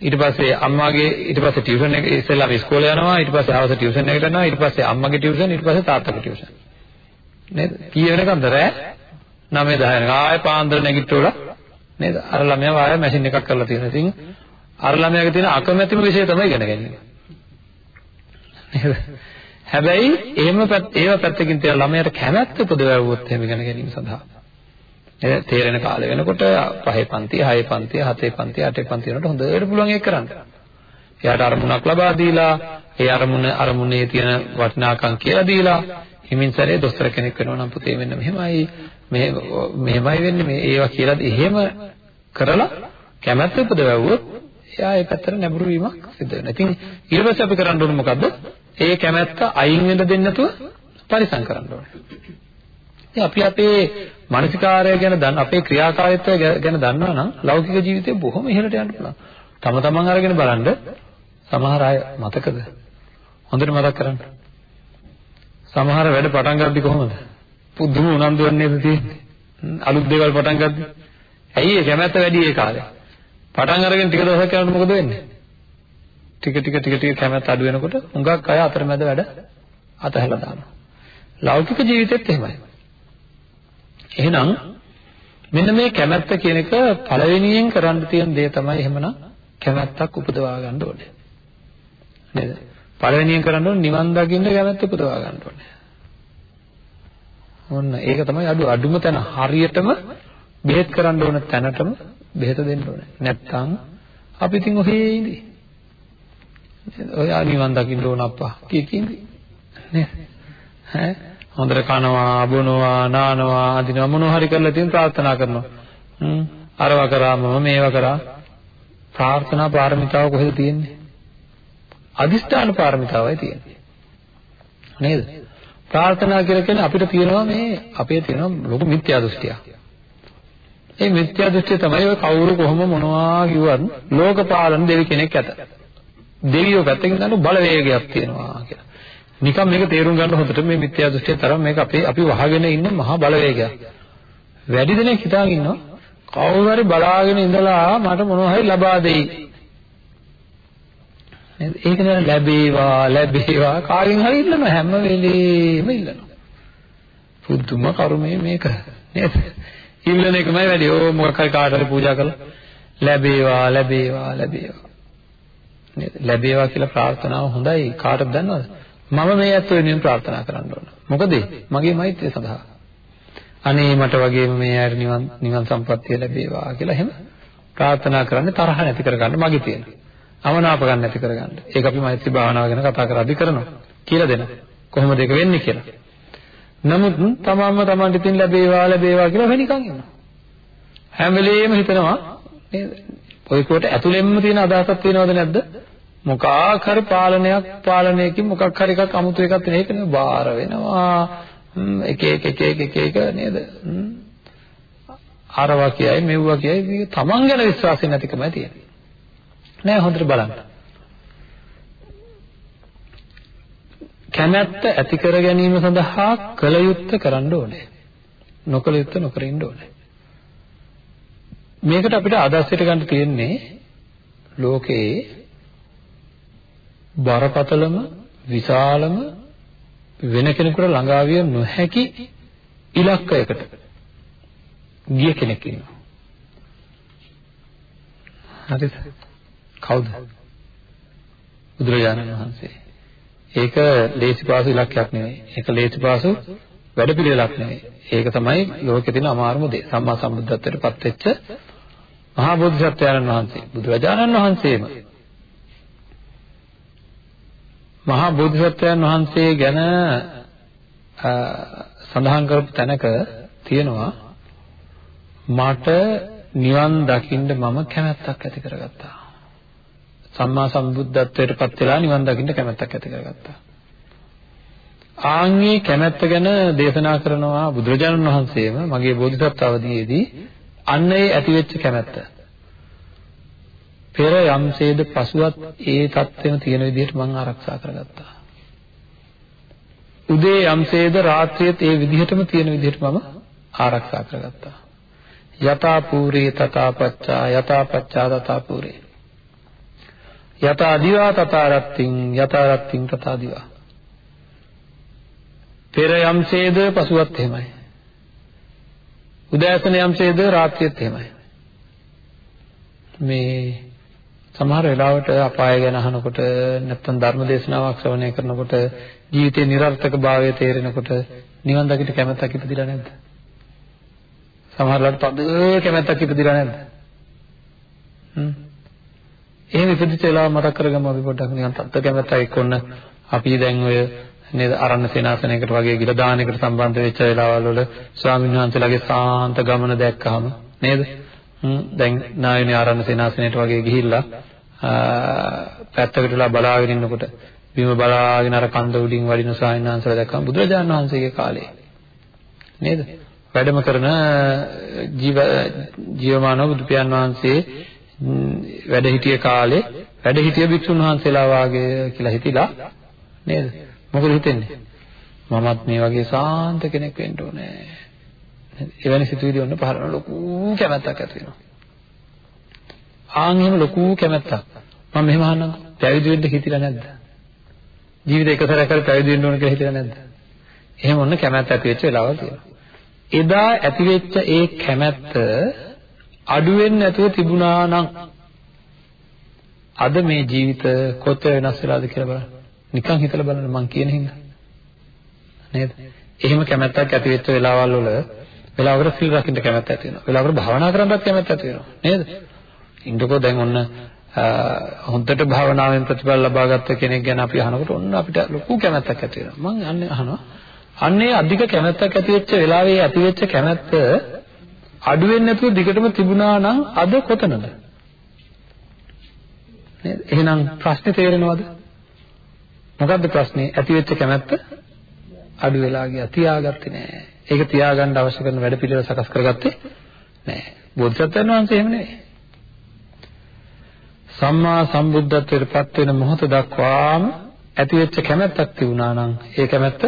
ඊට පස්සේ අම්මාගේ ඊට පස්සේ ටියුෂන් එක ඉස්සෙල්ලාම ඉස්කෝලේ යනවා ඊට පස්සේ හවස ටියුෂන් එකට යනවා ඊට පස්සේ අම්මගේ ටියුෂන් ඊට පස්සේ තාත්තගේ ටියුෂන් නේද? කී වෙනකන්ද රෑ? 9 10 වෙනකන් ආයෙ පාන්දර නැගිට්ටෝලා නේද? අර ළමයා ආයෙ මැෂින් එකක් කරලා තියෙනවා ඉතින් අර ළමයාගේ තියෙන අකමැතිම විෂය තමයි ඉගෙන ගන්නේ. නේද? හැබැයි එහෙම ඒව පැත්තකින් තියලා ළමයාට කැමැත්ත උපදවුවොත් එහෙම ඉගෙන ගැනීම සඳහා තේරෙන කාලේ වෙනකොට පහේ පන්තිය, හයේ පන්තිය, හතේ පන්තිය, අටේ පන්තිය වලට හොඳට පුළුවන් ඒක කරන්න. එයාට අරමුණක් ලබා දීලා, ඒ අරමුණ අරමුණේ තියෙන වටිනාකම් කියලා දීලා, හිමින් සැරේ දොස්තර කෙනෙක් වෙනවා නම් පුතේ මෙන්න මෙහෙමයි, මේ මෙහෙමයි වෙන්නේ මේ ඒවා කියලා එහෙම කරලා කැමැත්ත උපදවුවොත් එයා ඒ පැත්තට නැඹුරු වීමක් සිදු වෙනවා. ඉතින් ඊට පස්සේ අපි කරන්න ඕනේ මොකද්ද? ඒ කැමැත්ත අයින් වෙන්න දෙන්නේ නැතුව පරිසම් කරන්න ඕනේ. ඉතින් අපි අපේ මානසිකාරය ගැන දන්න අපේ ක්‍රියාකාරීත්වය ගැන දන්නවා නම් ලෞකික ජීවිතේ බොහොම ඉහළට යන්න පුළුවන්. තම තමන් අරගෙන බලන්න සමහර අය මතකද? හොඳට මතක් කරගන්න. සමහර වැඩ පටන් ගද්දි කොහොමද? පුදුම උනන්දුවක් නේද තියෙන්නේ? අලුත් දේවල් පටන් ගද්දි. ඇයි ඒ කැමැත්ත වැඩි ඒ කාලේ? පටන් අරගෙන ටික දවසක් යනකොට මොකද වෙන්නේ? ටික ටික ටික ටික කැමැත්ත අඩු වෙනකොට හුඟක් අය අතරමැද වැඩ අතහැලා දානවා. ලෞකික ජීවිතෙත් එහෙමයි. එහෙනම් මෙන්න මේ කැමැත්ත කියන එක පළවෙනියෙන් කරන්න තියෙන දේ තමයි එහෙමනම් කැමැත්තක් උපදවා ගන්න ඕනේ. නේද? පළවෙනියෙන් කරන්න ඕනේ නිවන් දකින්න කැමැත්ත උපදවා ගන්න ඕනේ. ඔන්න ඒක තමයි අඩු අඩුම තැන හරියටම බෙහෙත් කරන්න ඕන තැනටම බෙහෙත දෙන්න ඕනේ. නැත්තම් අපි ඉතින් ඔහේ ඉඳී. ඔය නිවන් දකින්න ඕන අප්පා කිය කින්දි. නේද? ඈ හොඳට කනවා, බොනවා, නානවා, අදිනවා මොනවා හරි කරලා තියෙන ප්‍රාර්ථනා කරනවා. හ්ම් අරවා කරා මම මේවා කරා. ප්‍රාර්ථනා පාරමිතාව කොහෙද තියෙන්නේ? අදිෂ්ඨාන පාරමිතාවයි තියෙන්නේ. නේද? ප්‍රාර්ථනා කියලා කියන්නේ අපිට තියෙනවා මේ අපේ තියෙනවා ලොකු මිත්‍යා දෘෂ්ටියක්. ඒ මිත්‍යා දෘෂ්ටිය තමයි ඔය කවුරු කොහොම මොනවා කිව්වත් ලෝකපාලන දෙවි කෙනෙක් ඇත. දෙවියෝ පැත්තකින් ගන්න බලවේගයක් තියෙනවා කියලා. නිකම් මේක තේරුම් ගන්න හොඳට මේ මිත්‍යා දෘෂ්ටිය තරම් මේක අපේ අපි වහගෙන ඉන්න මහා බලවේගයක්. වැඩි දෙනෙක් හිතාගෙන ඉන්නවා කවුරු හරි බලාගෙන ඉඳලා මට මොනවා හරි ලබා දෙයි. ඒක නේද ලැබේවා ලැබේවා කාගෙන් හරි ඉල්ලනවා හැම වෙලේම ඉල්ලනවා. පුදුම කර්මය මේක නේද? ඉල්ලන එකමයි වැඩි. ඕ මොකක් හරි කාට හරි පූජා කළා ලැබේවා ලැබේවා ලැබේවා. නේද? ලැබේවා කියලා ප්‍රාර්ථනාව හොඳයි. කාටද දන්නවද? මම මේ ඇත්ත වෙනුවෙන් ප්‍රාර්ථනා කරන්න ඕන. මොකද මගේ මෛත්‍රිය සඳහා. අනේ මට වගේම මේ අය නිවන් නිවන් සම්පත්තිය ලැබේවා කියලා එහෙම ප්‍රාර්ථනා කරන්නේ තරහ නැති කරගන්න මගේ තියෙන. අවනාප ගන්න නැති කරගන්න. ඒක අපි මෛත්‍රී භාවනාව ගැන කතා කරද්දී කරනවා. කියලා දෙනවා. කොහොමද ඒක වෙන්නේ කියලා. නමුත් තමන්ම තමන්ට ඉතින් ලැබේවා ලැබේවා කියලා වෙනිකන් ඉන්නවා. හැම වෙලෙම හිතනවා නේද? ඔය කොට ඇතුළෙන්ම තියෙන අදහසක් තියෙනවද නැද්ද? මොකක් හරි පාලනයක් පාලනයකින් මොකක් හරි එකක් අමුතු එකක් තියෙන එක නේ බාර වෙනවා. එක එක එක එක එක එක නේද? ආරවා කියයි මෙව්වා කියයි තමන් ගැන විශ්වාසය නැතිකමයි තියෙන්නේ. නෑ හොඳට බලන්න. කැමැත්ත ඇති කර ගැනීම සඳහා කල යුත්තේ කරන්න ඕනේ. නොකල යුත්තේ නොකර ඉන්න ඕනේ. මේකට අපිට ආදර්ශයට ගන්න තියෙන්නේ ලෝකයේ බරපතලම විශාලම වෙන කෙනෙකුට ළඟා විය නොහැකි ඉලක්කයකට ගිය කෙනෙක් ඉන්නවා. හරිද? කවුද? බුදුරජාණන් වහන්සේ. ඒක ලේසිපාසු ඉලක්කයක් නෙවෙයි. ඒක ලේසිපාසු වැඩපිළිවෙලක් නෙවෙයි. ඒක තමයි ලෝකේ තියෙන අමාරුම දේ. සම්මා සම්බුද්ධත්වයට පත් වෙච්ච මහා බෝධිසත්වයන්න් වහන්සේ. බුදුරජාණන් වහන්සේම මහා බෝධිසත්වයන් වහන්සේ ගැන සඳහන් කරපු තැනක තියෙනවා මට නිවන් දකින්න මම කැමැත්තක් ඇති කරගත්තා. සම්මා සම්බුද්ධත්වයට පත් වෙලා නිවන් දකින්න කැමැත්තක් ඇති කරගත්තා. ආන්ගේ කැමැත්ත ගැන දේශනා කරනවා බුදුරජාණන් වහන්සේම මගේ බෝධිසත්ව අවදීයේදී අන්න ඒ ඇතිවෙච්ච කැමැත්ත. පෙර යම්සේද පසුවත් ඒ தත්වෙම තියෙන විදිහට මම ආරක්ෂා කරගත්තා. උදේ යම්සේද රාත්‍රියේත් ඒ විදිහටම තියෙන විදිහට මම ආරක්ෂා කරගත්තා. යතා පූරේ තථා පච්චා යතා පච්චා තථා පූරේ යතා දිවා තථා රත්තිං යතා රත්තිං තථා දිවා පෙර යම්සේද පසුවත් එහෙමයි උදෑසන යම්සේද රාත්‍රියත් එහෙමයි මේ සමහර වෙලාවට අපාය ගැන අහනකොට නැත්නම් ධර්ම දේශනාවක් ශ්‍රවණය කරනකොට ජීවිතේ નિરර්ථක භාවය තේරෙනකොට නිවන් දකිට කැමැත්තක් ඉපදිලා නැද්ද? සමහර වෙලාවට තද කැමැත්තක් ඉපදිලා නැද්ද? හ්ම් එහෙම ඉපදිච්ච වෙලාව මතක් කරගමු අපි පොඩ්ඩක් නිකන් තත්ත්ව කැමැත්තක් එක්කොන්න අපි දැන් ඔය නේද අරණ සේනාසනයකට වගේ ගිල දානයකට සම්බන්ධ වෙච්ච වෙලාවල් වල ස්වාමීන් වහන්සේලාගේ සාන්ත ගමන දැක්කහම නේද දැන් නායනේ ආරණ සේනාසනයට වගේ ගිහිල්ලා පැත්තකටලා බලාගෙන ඉන්නකොට බිම බලාගෙන අර කන්ද උඩින් වඩින ස්වාමීන් වහන්සේලා දැක්කම බුදුරජාණන් වහන්සේගේ කාලේ නේද වැඩම කරන ජීව ජීවමානව බුදු පියාණන් වහන්සේ වැඩ හිටිය කාලේ වැඩ හිටිය භික්ෂුන් වහන්සේලා වාගේ කියලා හිතිලා නේද? මොකද හිතෙන්නේ? මමත් මේ වගේ සාන්ත කෙනෙක් වෙන්න ඕනේ. එවැනි සිතුවිලි ඔන්න පහළ ලොකු කැමැත්තක් ඇති වෙනවා. ආන් එහෙම ලොකු කැමැත්තක්. මම මෙහෙම අහන්නම් පැවිදි වෙන්න හිතිලා නැද්ද? ජීවිතේ එක සැරයක් හරි පැවිදි වෙන්න ඕන කියලා හිතලා නැද්ද? එහෙම ඔන්න කැමැත්ත ඇති වෙච්ච වෙලාවල් තියෙනවා. එදා ඇති වෙච්ච ඒ කැමැත්ත අඩු වෙන්නේ නැතුව තිබුණා නම් අද මේ ජීවිත කොතර වෙනස් වෙලාද කියලා බලන්න. නිකන් හිතලා බලන්න මං කියන හින්දා. නේද? එහෙම කැමැත්තක් ඇති වෙච්ච වෙලාවල් වල වෙලාවකට සිල් රකින්න කැමැත්ත ඇති වෙනවා. වෙලාවකට භාවනා කරන්නත් කැමැත්ත ඇති වෙනවා. නේද? ඉන්නකෝ දැන් ඔන්න හොඳට භාවනාවෙන් ප්‍රතිඵල ලබාගත්ත කෙනෙක් ගැන අපි අහනකොට ඔන්න අපිට ලොකු කැමැත්තක් ඇති වෙනවා. මම අන්නේ අහනවා. අන්නේ අධික කැමැත්තක් ඇති වෙච්ච වෙලාවේ ඇති වෙච්ච කැමැත්ත අඩු වෙන්නේ නැතුව දිගටම තිබුණා නම් අද කොතනද? නේද? එහෙනම් ප්‍රශ්නේ තේරෙනවද? මොකද්ද ප්‍රශ්නේ? ඇති වෙච්ච කැමැත්ත අඩු වෙලා ගියා. තියාගත්තේ නෑ. ඒක තියාගන්න අවශ්‍ය කරන වැඩ පිළිවෙල සකස් කරගත්තේ නෑ. බෝධිසත්වයන් වහන්සේ එහෙම නෙවෙයි. සම්මා සම්බුද්ධත්වයට පත් වෙන මොහොත දක්වාම ඇතිවෙච්ච කැමැත්තක් තිබුණා නම් ඒ කැමැත්ත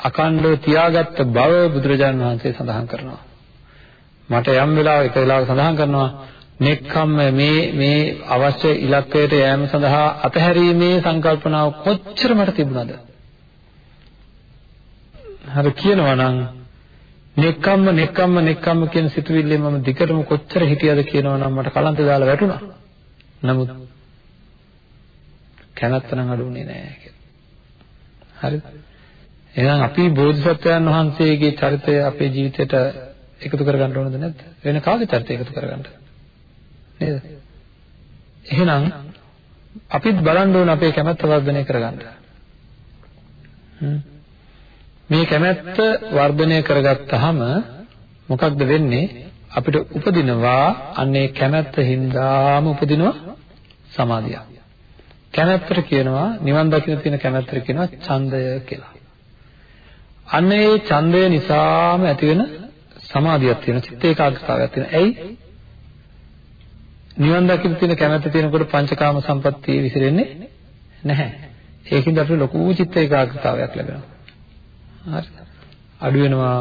අකණ්ඩව තියාගත්ත බව බුදුරජාණන් වහන්සේ සඳහන් කරනවා. මට යම් වෙලාවක එක වෙලාවක සඳහන් කරනවා නෙක්ඛම්ම මේ මේ අවශ්‍ය ඉලක්කයට යෑම සඳහා අතහැරීමේ සංකල්පනාව කොච්චර මට තිබුණද? හරි කියනවා නම් නෙක්කම්ම නෙක්කම්ම නෙක්කම්ම කියන සිතුවිල්ලේ මම දිගටම කොච්චර හිටියද කියනවා නම් මට කලන්ත දාලා වැටුණා. නමුත් කැමැත්ත නම් අඩුුනේ නෑ කියලා. හරිද? එහෙනම් අපි බෝධිසත්වයන් වහන්සේගේ චරිතය අපේ ජීවිතයට එකතු කරගන්න ඕනද නැද්ද? වෙන කාගේ චරිතය එකතු කරගන්නද? නේද? එහෙනම් අපිත් බලන්න ඕන අපේ කැමැත්ත වර්ධනය කරගන්න. හ්ම් මේ කැමැත්ත වර්ධනය කරගත්තාම මොකක්ද වෙන්නේ? අපිට උපදිනවා අන්නේ කැමැත්ත හින්දාම උපදිනවා සමාධිය. කැමැත්තට කියනවා නිවන් දකින්න තියෙන කැමැත්තට කියනවා ඡන්දය කියලා. අන්න ඒ ඡන්දය නිසාම ඇතිවෙන සමාධියක් තියෙන චිත්ත ඒකාග්‍රතාවයක් තියෙන. ඇයි? නිවන් දකින්න තියෙන කැමැත්ත තියෙනකොට පංචකාම සම්පත්තිය විසිරෙන්නේ නැහැ. ඒකින්ද අපිට ලොකු චිත්ත ඒකාග්‍රතාවයක් ලැබෙනවා. හරි අඩු වෙනවා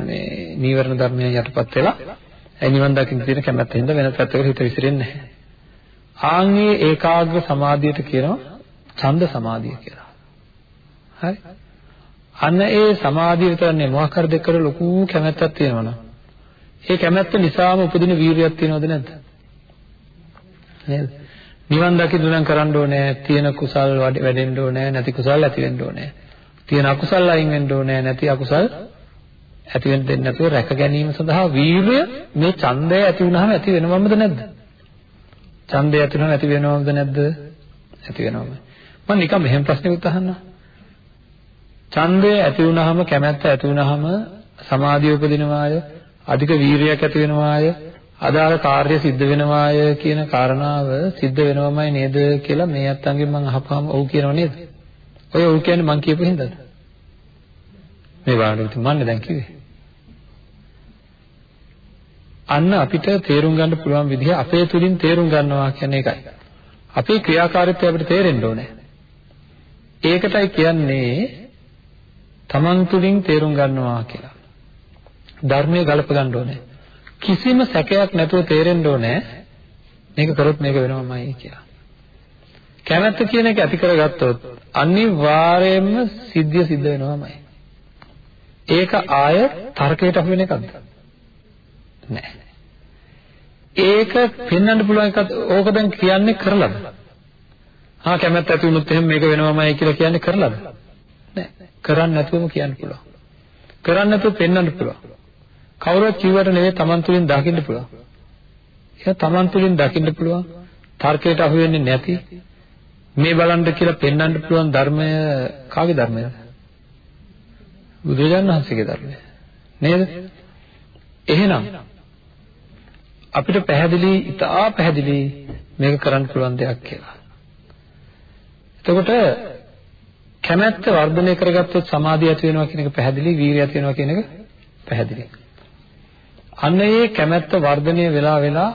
මේ නීවරණ ධර්මයන් යටපත් වෙලා ඒ නිවන් දකින්න තියෙන කැමැත්ත හින්දා වෙන පැත්තකට හිත විසිරෙන්නේ නැහැ. ආන්ගේ ඒකාග්‍ර සමාධියට කියනවා ඡන්ද සමාධිය කියලා. හරි. අන්න ඒ සමාධිය විතරනේ මොකක් හරි දෙකට ලොකු කැමැත්තක් තියෙනවනේ. ඒ කැමැත්ත නිසාම උපදින වීරියක් තියෙනවද නැද්ද? නේද? නිවන් දකින්න නම් කරන්න ඕනේ තියෙන කුසල් වැඩෙන්න ඕනේ නැති කුසල් ඇති වෙන්න ඕනේ. තියෙන අකුසල් අයින් වෙන්න ඕනේ නැති අකුසල් ඇති වෙන්න දෙන්නේ නැතුව රැක ගැනීම සඳහා වීර්ය මේ ඡන්දය ඇති වුනහම ඇති වෙනවමද නැද්ද? ඡන්දය ඇති වුනහම ඇති වෙනවමද නැද්ද? ඇති වෙනවම. මම නිකන් මෙහෙම ප්‍රශ්නයක් අහන්නම්. ඡන්දය ඇති වුනහම කැමැත්ත ඇති වුනහම සමාධිය උපදිනවාය, අධික වීරියක් ඇති වෙනවාය, අදාළ කාර්ය සිද්ධ වෙනවාය කියන කාරණාව සිද්ධ වෙනවමයි නේද කියලා මේ අත්තන්ගෙන් මම අහපුවාම ඔව් කියනව නේද? ඔය ඔව් කියන්නේ මං කියපු හින්දාද? මේ වාගේ ඉතින් මන්නේ දැන් කිව්වේ. අන්න අපිට තේරුම් ගන්න පුළුවන් විදිහ අපේ තුලින් තේරුම් ගන්නවා කියන්නේ ඒකයි. අපේ ක්‍රියාකාරීත්වය අපිට තේරෙන්න ඕනේ. ඒකටයි කියන්නේ තමන් තුලින් තේරුම් ගන්නවා කියලා. ධර්මයේ ගලප ගන්න ඕනේ. කිසිම සැකයක් නැතුව තේරෙන්න ඕනේ මේක කරොත් මේක වෙනවමයි කියලා. කැමැත්ත කියන එක ඇති කරගත්තොත් අනිවාර්යයෙන්ම සිද්ධිය සිද්ධ වෙනවමයි. ඒක ආය තර්කයට අහු වෙන එකක්ද? නෑ. ඒක පෙන්වන්න පුළුවන් එකක් ඕක දැන් කියන්නේ කරලාද? ආ කැමැත්ත ඇති වුණොත් එහෙනම් මේක වෙනවමයි කියලා කියන්නේ කරලාද? නෑ. කරන්නේ නැතුවම කියන්න පුළුවන්. කරන්නේ නැතුව පෙන්වන්න පුළුවන්. කවුරුත් කිව්වට නෙවෙයි Taman තුලින් දකින්න පුළුවන්. ඒක Taman තුලින් දකින්න පුළුවන්. තර්කයට අහු වෙන්නේ නැති මේ බලන්න කියලා පෙන්වන්න පුළුවන් ධර්මය කාගේ ධර්මයද? බුදුරජාණන් වහන්සේගේ ධර්මය. නේද? එහෙනම් අපිට පැහැදිලි, ඉතා පැහැදිලි මේක කරන්න පුළුවන් දෙයක් කියලා. එතකොට කැමැත්ත වර්ධනය කරගත්තොත් සමාධිය ඇති වෙනවා කියන එක පැහැදිලි, වීරිය ඇති වෙනවා කියන එක පැහැදිලි. අන්න ඒ කැමැත්ත වර්ධනය වෙලා වෙලා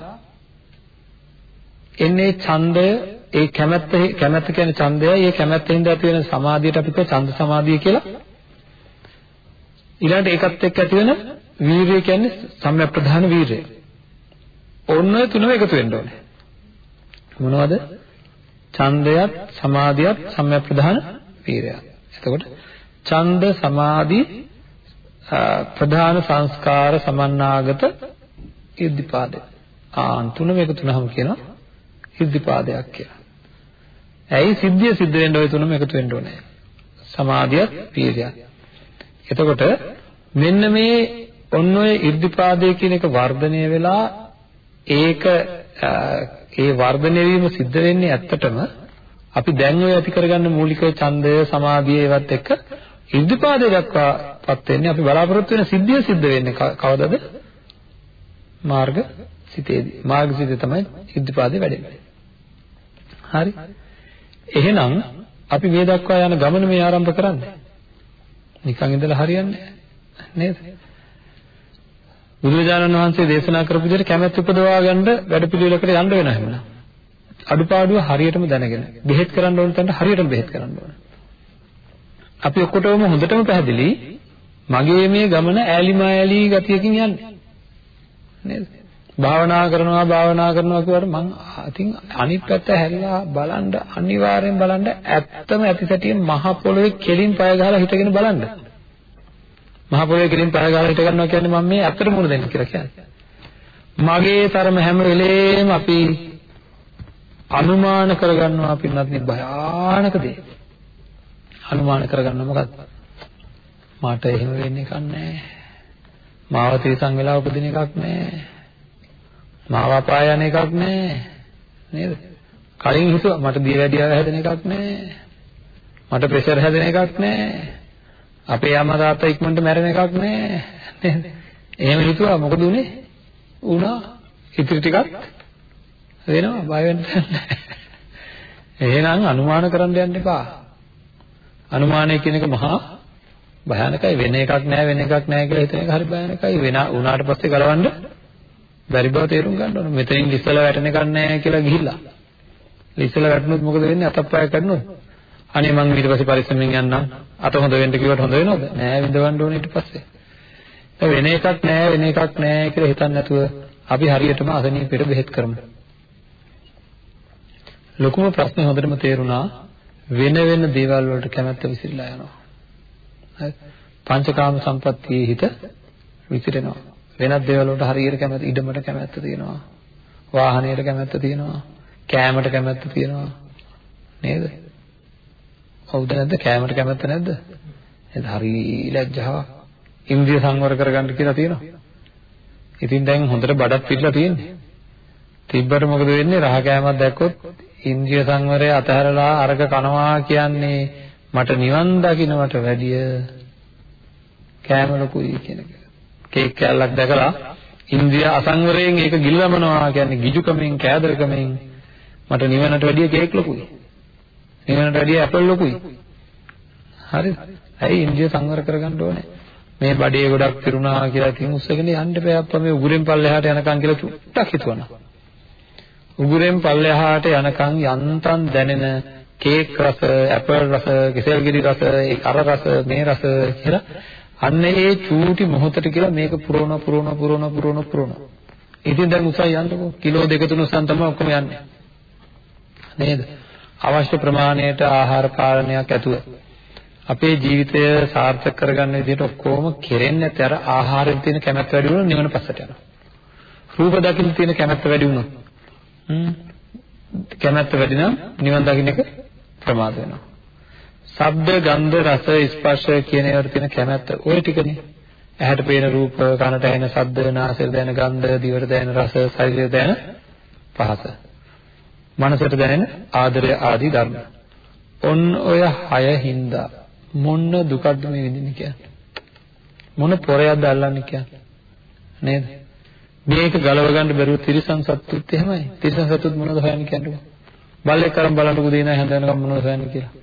එන්නේ ඡන්දය ඒ කැමැත්ත කැමැත්ත කියන්නේ ඡන්දයයි. ඒ කැමැත්තෙන්ද ඇති වෙන සමාධියට අපි කියව ඡන්ද සමාධිය කියලා. ඊළඟට ඒකත් එක්ක ඇති වෙන වීරිය කියන්නේ සම්‍යක් ප්‍රධාන වීරිය. ඔන්න තුනම එකතු වෙන්න ඕනේ. මොනවද? ඡන්දයත් සමාධියත් සම්‍යක් ප්‍රධාන වීරියත්. එතකොට ඡන්ද සමාධි ප්‍රධාන සංස්කාර සමන්නාගත ඉද්ධිපාදය. ආන් තුනම එකතු වුනහම කියනවා ඉද්ධිපාදයක් කියලා. ඇයි සිද්ධිය සිද්ධ වෙන්න ওই තුනම එකතු වෙන්න ඕනේ. සමාධියත් වීර්යයත්. එතකොට මෙන්න මේ ඔන්න ඔය ඉර්ධිපාදය කියන එක වර්ධනය වෙලා ඒක ඒ වර්ධනය වීම සිද්ධ වෙන්නේ ඇත්තටම අපි දැන් ඔය ඇති කරගන්න මූලික ඡන්දය සමාධිය ඒවත් එක්ක ඉර්ධිපාදය දක්වාපත් වෙන්නේ අපි බලාපොරොත්තු වෙන සිද්ධිය සිද්ධ වෙන්නේ කවදද මාර්ග සිතේදී මාර්ග සිතේ තමයි ඉර්ධිපාදේ වැඩෙන්නේ හරි එහෙනම් අපි මේ දක්වා යන ගමන මේ ආරම්භ කරන්නේ නිකන් ඉඳලා හරියන්නේ නේද බුදුරජාණන් වහන්සේ දේශනා කරපු විදිහට කැමැත්ත උපදවා ගන්න වැඩපිළිවෙලකට යන්න වෙනවා එහෙනම්. අඩුපාඩුව හරියටම දැනගෙන බෙහෙත් කරන්න ඕන තැනට හරියටම බෙහෙත් කරන්න ඕන. අපි ඔක්කොටම හොඳටම පැහැදිලි මගේ මේ ගමන ඈලිමායලි ගතියකින් යන්නේ. නේද? භාවනා කරනවා භාවනා කරනවා කියවට මං ඉතින් අනිත් පැත්ත හැරිලා බලන්න අනිවාර්යෙන් බලන්න ඇත්තම ඇතිසැටියෙන් මහ පොළොවේ කෙලින් පය ගහලා හිටගෙන බලන්න. මහ පොළොවේ කෙලින් පය ගහලා හිට ගන්නවා කියන්නේ මම මේ ඇත්තට මුණ දෙන්න කියලා කියන්නේ. මගේ තරම හැම වෙලේම අපි අනුමාන කරගන්නවා පින්නත් භයානක දේ. අනුමාන කරගන්න මොකද්ද? මට එහෙම වෙන්න එකක් නැහැ. මාව තිරසං වෙලා උපදින එකක් නැහැ. මාව අපාය යන එකක් නැහැ. නේද? කලින් හිතුවා මට දියවැඩියාව හැදෙන එකක් නැහැ. මට ප්‍රෙෂර් හැදෙන එකක් නැහැ. අපේ අම්මා තාත්තා ඉක්මනට මැරෙන එකක් නෑ නේද? එහෙම හිතුවා මොකද උනේ? උනා ඉතිරි ටිකක් වෙනවා බය වෙන්න එහෙනම් අනුමාන කරන්න යන්න එපා. අනුමානය කියන එක මහා භයානකයි වෙන එකක් නෑ වෙන එකක් නෑ කියලා හිතන එක හරි භයානකයි වෙන උනාට පස්සේ ගලවන්න බැරි බව තේරුම් ගන්න ඕන. මෙතනින් ඉස්සලා වැටෙන එකක් නෑ කියලා ගිහිල්ලා. ඉස්සලා වැටුනොත් මොකද වෙන්නේ? අතප්පය කඩනොත්. අනේ මං ඊට පස්සේ පරිස්සමෙන් යන්නම්. අත හොඳ වෙන්න කිව්වට හොඳ වෙනවද? නෑ විඳවන්න ඕනේ ඊට පස්සේ. වෙන එකක් නෑ වෙන එකක් නෑ කියලා හිතන්නේ නැතුව අපි හරියටම අසනීපෙට බෙහෙත් කරමු. ලොකුම ප්‍රශ්නේ හොඳටම තේරුණා වෙන වෙන දේවල් වලට කැමැත්ත විසිරලා යනවා. හරි. පංචකාම සම්පත්තියේ හිත විසිරෙනවා. වෙනත් දේවල් වලට හරියට කැමැත්ත ඉඩමට කැමැත්ත තියෙනවා. වාහනයට කැමැත්ත තියෙනවා. කෑමට කැමැත්ත තියෙනවා. නේද? හවුද නැද්ද? කෑමට කැමැත්ත නැද්ද? එහෙනම් හරි ලැජ්ජාවක්. ඉන්ද්‍රිය සංවර කරගන්න කියලා තියෙනවා. ඉතින් දැන් හොඳට බඩක් පිටලා තියෙන්නේ. තිබ්බට මොකද වෙන්නේ? රහ කෑමක් දැක්කොත් ඉන්ද්‍රිය සංවරය අතහැරලා අරක කනවා කියන්නේ මට නිවන් දකින්නට වැඩිය කෑම ලොකුයි කියන එක. කේක් කෑල්ලක් දැකලා ඉන්ද්‍රිය අසංවරයෙන් ඒක ගිල්ලමනවා කියන්නේ ගිජුකමෙන් කෑදරකමෙන් මට නිවනට වැඩිය කේක් ලොකුයි. නිවනට වැඩිය ඇපල් ලොකුයි. හරිද? ඇයි ඉන්ද්‍රිය සංවර කරගන්න ඕනේ? මේ බඩේ ගොඩක් පිරුණා කියලා ඉතින් උස්සගෙන යන්න බෑ අප්පා මේ උගුරෙන් පල්ලෙහාට යනකම් කියලා චුට්ටක් හිතුවනම්. උගුරෙන් පල්ලෙහාට යනකම් යන්තම් දැනෙන කේක් රස, ඇපල් රස, කෙසෙල් ගෙඩි රස, ඒ අර රස, මේ රස කියලා අන්න ඒ චූටි මොහොතට කියලා මේක පුරවන පුරවන පුරවන පුරවන පුරවන. ඉතින් දැන් උසයි යන්නකෝ කිලෝ දෙක තුන උසන් තමයි ඔක්කොම යන්නේ. නේද? අවශ්‍ය ප්‍රමාණයට ආහාර පාලනයක් ඇතුව අපේ ජීවිතය සාර්ථක කරගන්න විදිහට ඔක්කොම කෙරෙන්නේ නැති අර ආහාරයෙන් තියෙන කැමැත්ත වැඩි වුණොත් නිවන පස්සට යනවා. රූප දකින්න තියෙන කැමැත්ත වැඩි වුණොත් හ්ම් කැමැත්ත වැඩි නම් නිවන් දකින්න එක ප්‍රමාද වෙනවා. ශබ්ද, ගන්ධ, රස, ස්පර්ශ කියන ඒවාට තියෙන කැමැත්ත ওই ටිකනේ. ඇහැට පේන රූප, කනට ඇහෙන ශබ්ද, නාසයට දැනෙන ගන්ධ, දිවට දැනෙන රස, ශරීරයට දැනෙන පහස. මනසට දැනෙන ආදරය ආදී ධර්ම. ඔන්න ඔය හය හින්දා මොන දුකක්ද මේ විඳින්නේ කියන්නේ? මොන පොරයක්ද අල්ලන්නේ කියන්නේ? නේද? මේක ගලව ගන්න බැරුව තිරිසන් සත්තුත් එහෙමයි. තිරිසන් සත්තුත් මොනවද හොයන්නේ කියන්නේ? බල්ලෙක් කරන් බලන්නකෝ දෙන හැඳනකම් මොනවද හොයන්නේ කියලා.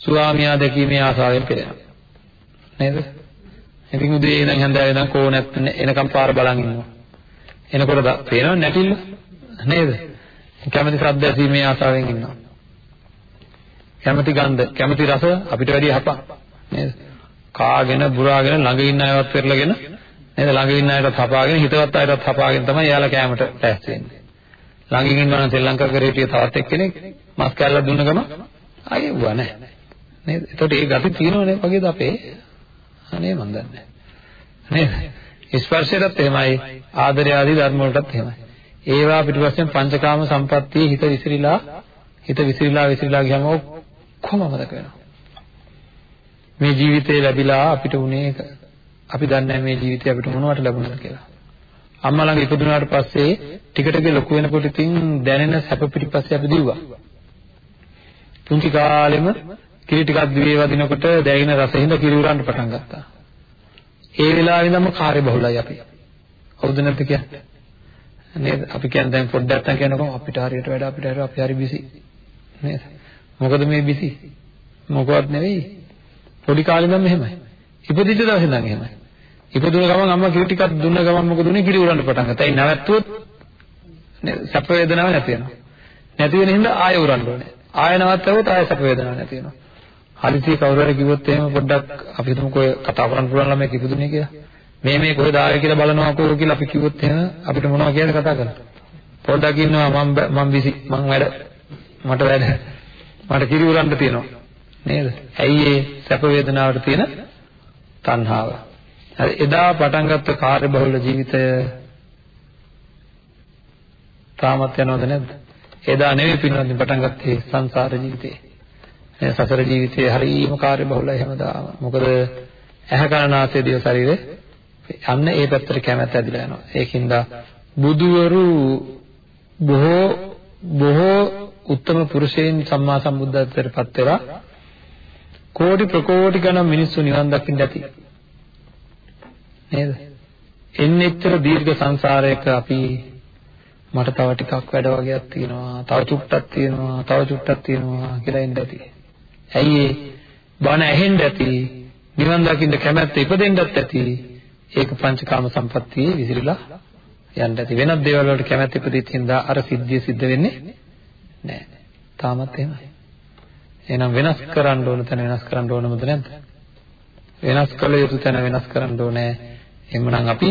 ස්වාමියා දැකීමේ ආසාවෙන් පෙළෙනවා. නේද? ඉතින් උදේ ඉඳන් හැන්දෑව ඉඳන් කෝණත් එනකම් පාර බලන් ඉන්නවා. එනකොට පේනව නැටිල්ල නේද? කැමති ශබ්ද ඇසීමේ ආසාවෙන් ඉන්නවා. කැමති ගන්ධ, කැමති රස අපිට වැඩි හපක් නේද? කාගෙන බුරාගෙන ළඟ ඉන්න අයවත් පෙරලගෙන නේද? ළඟ ඉන්න අයටත් හපාගෙන හිතවත් අයටත් හපාගෙන තමයි යාලා කැමට ටැස් වෙන්නේ. ළඟින් ඉන්නවා නම් ශ්‍රී ලංකා කරේ හිටිය තවත් එක්කෙනෙක් මස් කැල්ලක් දුන්න ගම අයෙව්වා නැහැ. නේද? එතකොට ඒ gati තියෙනවනේ වගේද අපේ? අනේ මන් දන්නේ නේද? ස්පර්ශයටත් එහෙමයි ආදරය ආදී ධර්ම වලටත් එහෙමයි. ඒවා පිටිපස්සෙන් පංචකාම සම්පත්තියේ හිත විසිරීලා හිත විසිරීලා විසිරීලා ගියාම ඔක්කොම මතක වෙනවා. මේ ජීවිතේ ලැබිලා අපිට උනේ අපි දන්නේ මේ ජීවිතේ අපිට මොනවට ලැබුණාද කියලා. අම්මා ළඟ ඉපදුනාට පස්සේ ටික ටික ලොකු වෙනකොට ඉතින් දැනෙන සැප පිටිපස්සේ අපි දිව්වා. පුංචි කාලෙම කිරි ටිකක් දිවේ වදිනකොට දැයින රසින්ද කිරි උරන්න පටන් ගත්තා. ඒ වෙලාවේ ඉඳන්ම කාර්ය බහුලයි අපි. හවුද නැද්ද කියන්නේ? නේද? අපි කියන්නේ දැන් පොඩ්ඩක් නැත්නම් කියනකො අපිට හරියට වැඩ අපිට හරියට අපි හරි බිසි. නේද? මොකද මේ බිසි? මොකවත් නෙවෙයි. පොඩි කාලේ ඉඳන් මෙහෙමයි. ඉපදිච්ච දවසේ ඉඳන් එහෙමයි. ඉපදුන ගමන් අම්මා කිරි ටිකක් දුන්න ගමන් මොකද උනේ කිරි උරන්න පටන් ගත්තා. ඒ නැවැත්තුවොත් නේද? සැප වේදනාවක් නැති වෙනවා. නැති වෙන හින්දා ආයෙ උරන්න ඕනේ. ආයෙ නවත්තවොත් ආයෙ සැප වේදනාවක් නැති වෙනවා. හදිසියෙ කවුරු හරි කිව්වොත් එහෙම පොඩ්ඩක් අපි හිතමුකෝ කතා කරන්න පුළුවන් ළමයි කිපදුනේ කියලා. මේ මේ කොහෙද ආවේ කියලා බලනවාකෝ කියලා අපි කිව්වොත් එහෙම අපිට මොනවද කියන්නේ කතා කරන්න. පොඩ්ඩක් ඉන්නවා මම මම බිසි මම වැඩ මට වැඩ මට කිරි උරන්න තියෙනවා. නේද? ඇයි ඒ සැප වේදනාවට තියෙන තණ්හාව. හරි එදා පටන් ගත්ත කාර්යබහුල ජීවිතය තාමත් යනවද නැද්ද? එදා නෙවෙයි පින්වත්නි පටන් ගත්තේ සංසාර ජීවිතේ. මේ සසර ජීවිතේ හරිම කාර්යබහුලයි හැමදාම. මොකද ඇහැ කන නාසය දිව ශරීරේ යන්න ඒ පැත්තට කැමැත්ත ඇදිලා යනවා. ඒකින්ද බුදුවරු බොහෝ බොහෝ උත්තම පුරුෂයන් සම්මා සම්බුද්ධත්වයට පත් වෙලා කෝටි ප්‍රකෝටි ගණන් මිනිස්සු නිවන් දකින්න ඇති. නේද? එන්නෙච්චර දීර්ඝ සංසාරයක අපි මට තව ටිකක් වැඩ වගේක් තියෙනවා, තව චුට්ටක් තියෙනවා, තව චුට්ටක් තියෙනවා කියලා එන්න ඇති. ඇයි ඒ බණ ඇහෙන්න ඇති, නිවන් දකින්න කැමැත්ත ඉපදෙන්නත් ඇති. ඒක පංචකාම සම්පත්තියේ විසිරලා යන්න ඇති. වෙනත් දේවල් වලට කැමැත්ත ඉපදිච්ච හින්දා අර සිද්ධිය සිද්ධ වෙන්නේ නැහැ. තාමත් එහෙමයි. එහෙනම් වෙනස් කරන්න ඕන තැන වෙනස් කරන්න ඕනමද නැද්ද? වෙනස් කළ යුතු තැන වෙනස් කරන්න ඕනේ. එhmenan අපි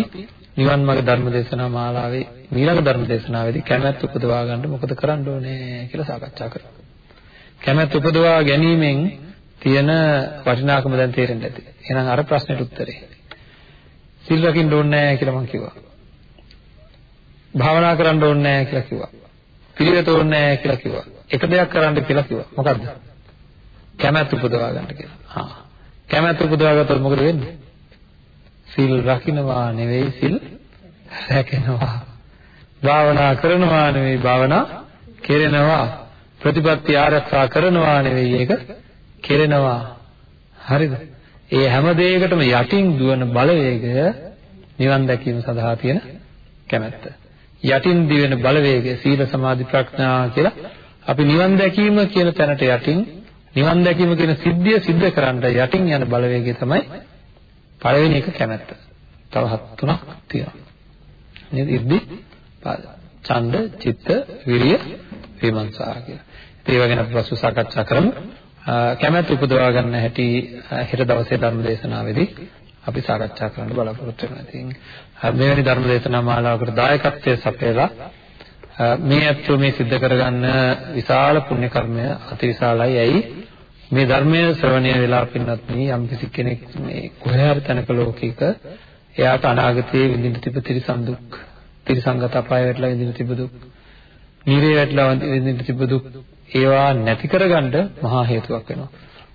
නිවන් මාර්ග ධර්ම දේශනා මාලාවේ ඊළඟ ධර්ම දේශනාවේදී කැමැත්ත උපදවා ගන්න මොකද කරන්න ඕනේ කියලා සාකච්ඡා කරමු. කැමැත්ත උපදවා ගැනීමෙන් තියෙන වටිනාකම දැන් තේරෙන්න ඇති. එහෙනම් අර ප්‍රශ්නෙට උත්තරේ. සිල් රකින්න ඕනේ නැහැ කියලා මම කිව්වා. භාවනා කරන්න ඕනේ නැහැ කියලා කිව්වා. පිළිවෙත ඕනේ නැහැ කියලා කිව්වා. එක දෙයක් කරන්න කියලා කිව්වා. මොකද්ද? කැමැත්ත උපදවා ගන්න කියලා. හා. කැමැත්ත උපදවා ගත්තොත් මොකද වෙන්නේ? සිල් රකින්නවා නෙවෙයි සිල් රැකෙනවා. භාවනා කරනවා නෙවෙයි භාවනා කෙරෙනවා. ප්‍රතිපත්ති ආරක්ෂා කරනවා නෙවෙයි ඒක කෙරෙනවා. හරිද? ඒ හැම දෙයකටම යටින් දුවන බලවේගය නිවන් දැකීම සඳහා තියෙන කැමැත්ත. යටින් දිවෙන බලවේගය සීල සමාධි ප්‍රඥා කියලා අපි නිවන් දැකීම කියන තැනට යටින් නිවන් දැකීම කියන සිද්ධිය සිද්ධ කරන්න යටින් යන බලවේගය තමයි පළවෙනි එක කැමැත්ත. තව හත් තුනක් තියෙනවා. නේද? ඉර්ධි පාද. ඡන්ද, චිත්ත, විරිය, විමර්ශා කියලා. ඒවා ගැන අපි පසු සාකච්ඡා කරමු. කැමැත්ත උපදවා ගන්න හැටි හෙට දවසේ ධර්ම දේශනාවේදී අපි සාකච්ඡා කරන්න බලාපොරොත්තු වෙනවා. ඉතින් මෙවැනි ධර්ම දේශනා මාලාවකට දායකත්වයේ සපයලා මේ අත්ෝ මේ සිද්ධ කරගන්න විශාල පුණ්‍ය කර්මය අතිවිශාලයි. ඇයි මේ ධර්මයේ ශ්‍රවණය වෙලා පින්නත් යම් කිසි කෙනෙක් මේ කොහේ හරි තැනක ලෝකික එයාට අනාගතයේ විඳින්න තිබ තිරිසන් දුක්, තිරිසංගත අපාය වැටලා විඳින්න තිබ දුක්, නිරේ වැටලා විඳින්න තිබ දුක් ඒවා නැති කරගන්න මහා හේතුවක් වෙනවා.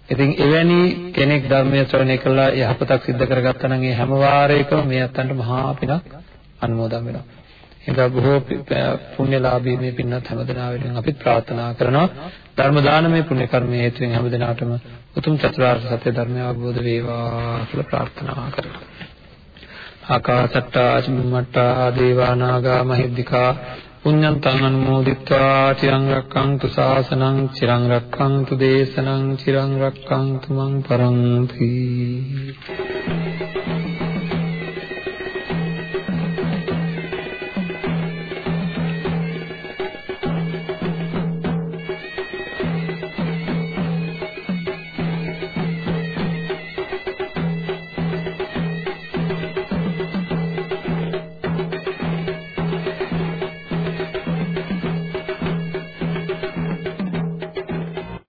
ඉතින් එවැනි කෙනෙක් ධර්මයේ ශ්‍රවණය කළා යහපතක් සිද්ධ කරගත්තා නම් ඒ හැම වාරයකම මේ අතන්ට මහා පිනක් අනුමෝදන් වෙනවා. ඒක බොහෝ පුණ්‍යලාභී මේ පින්නත් හැමදෙනා වෙනුවෙන් අපිත් ප්‍රාර්ථනා කරනවා. ධර්ම දානමය පුණ්‍ය කර්මයේ හේතුවෙන් හැමදෙනාටම උතුම් චතුරාර්ය සත්‍ය ධර්මය අවබෝධ වේවා කියලා ප්‍රාර්ථනා කරනවා. ආකාසට්ටා චුම්මට්ටා දේවා නාග මහිද්దికා පුඤ්ඤන්තං අනුමෝදිත්වා චිරං රක්ඛන්තු ශාසනං චිරං රක්ඛන්තු දේශනං චිරං රක්ඛන්තු මං පරන්ති.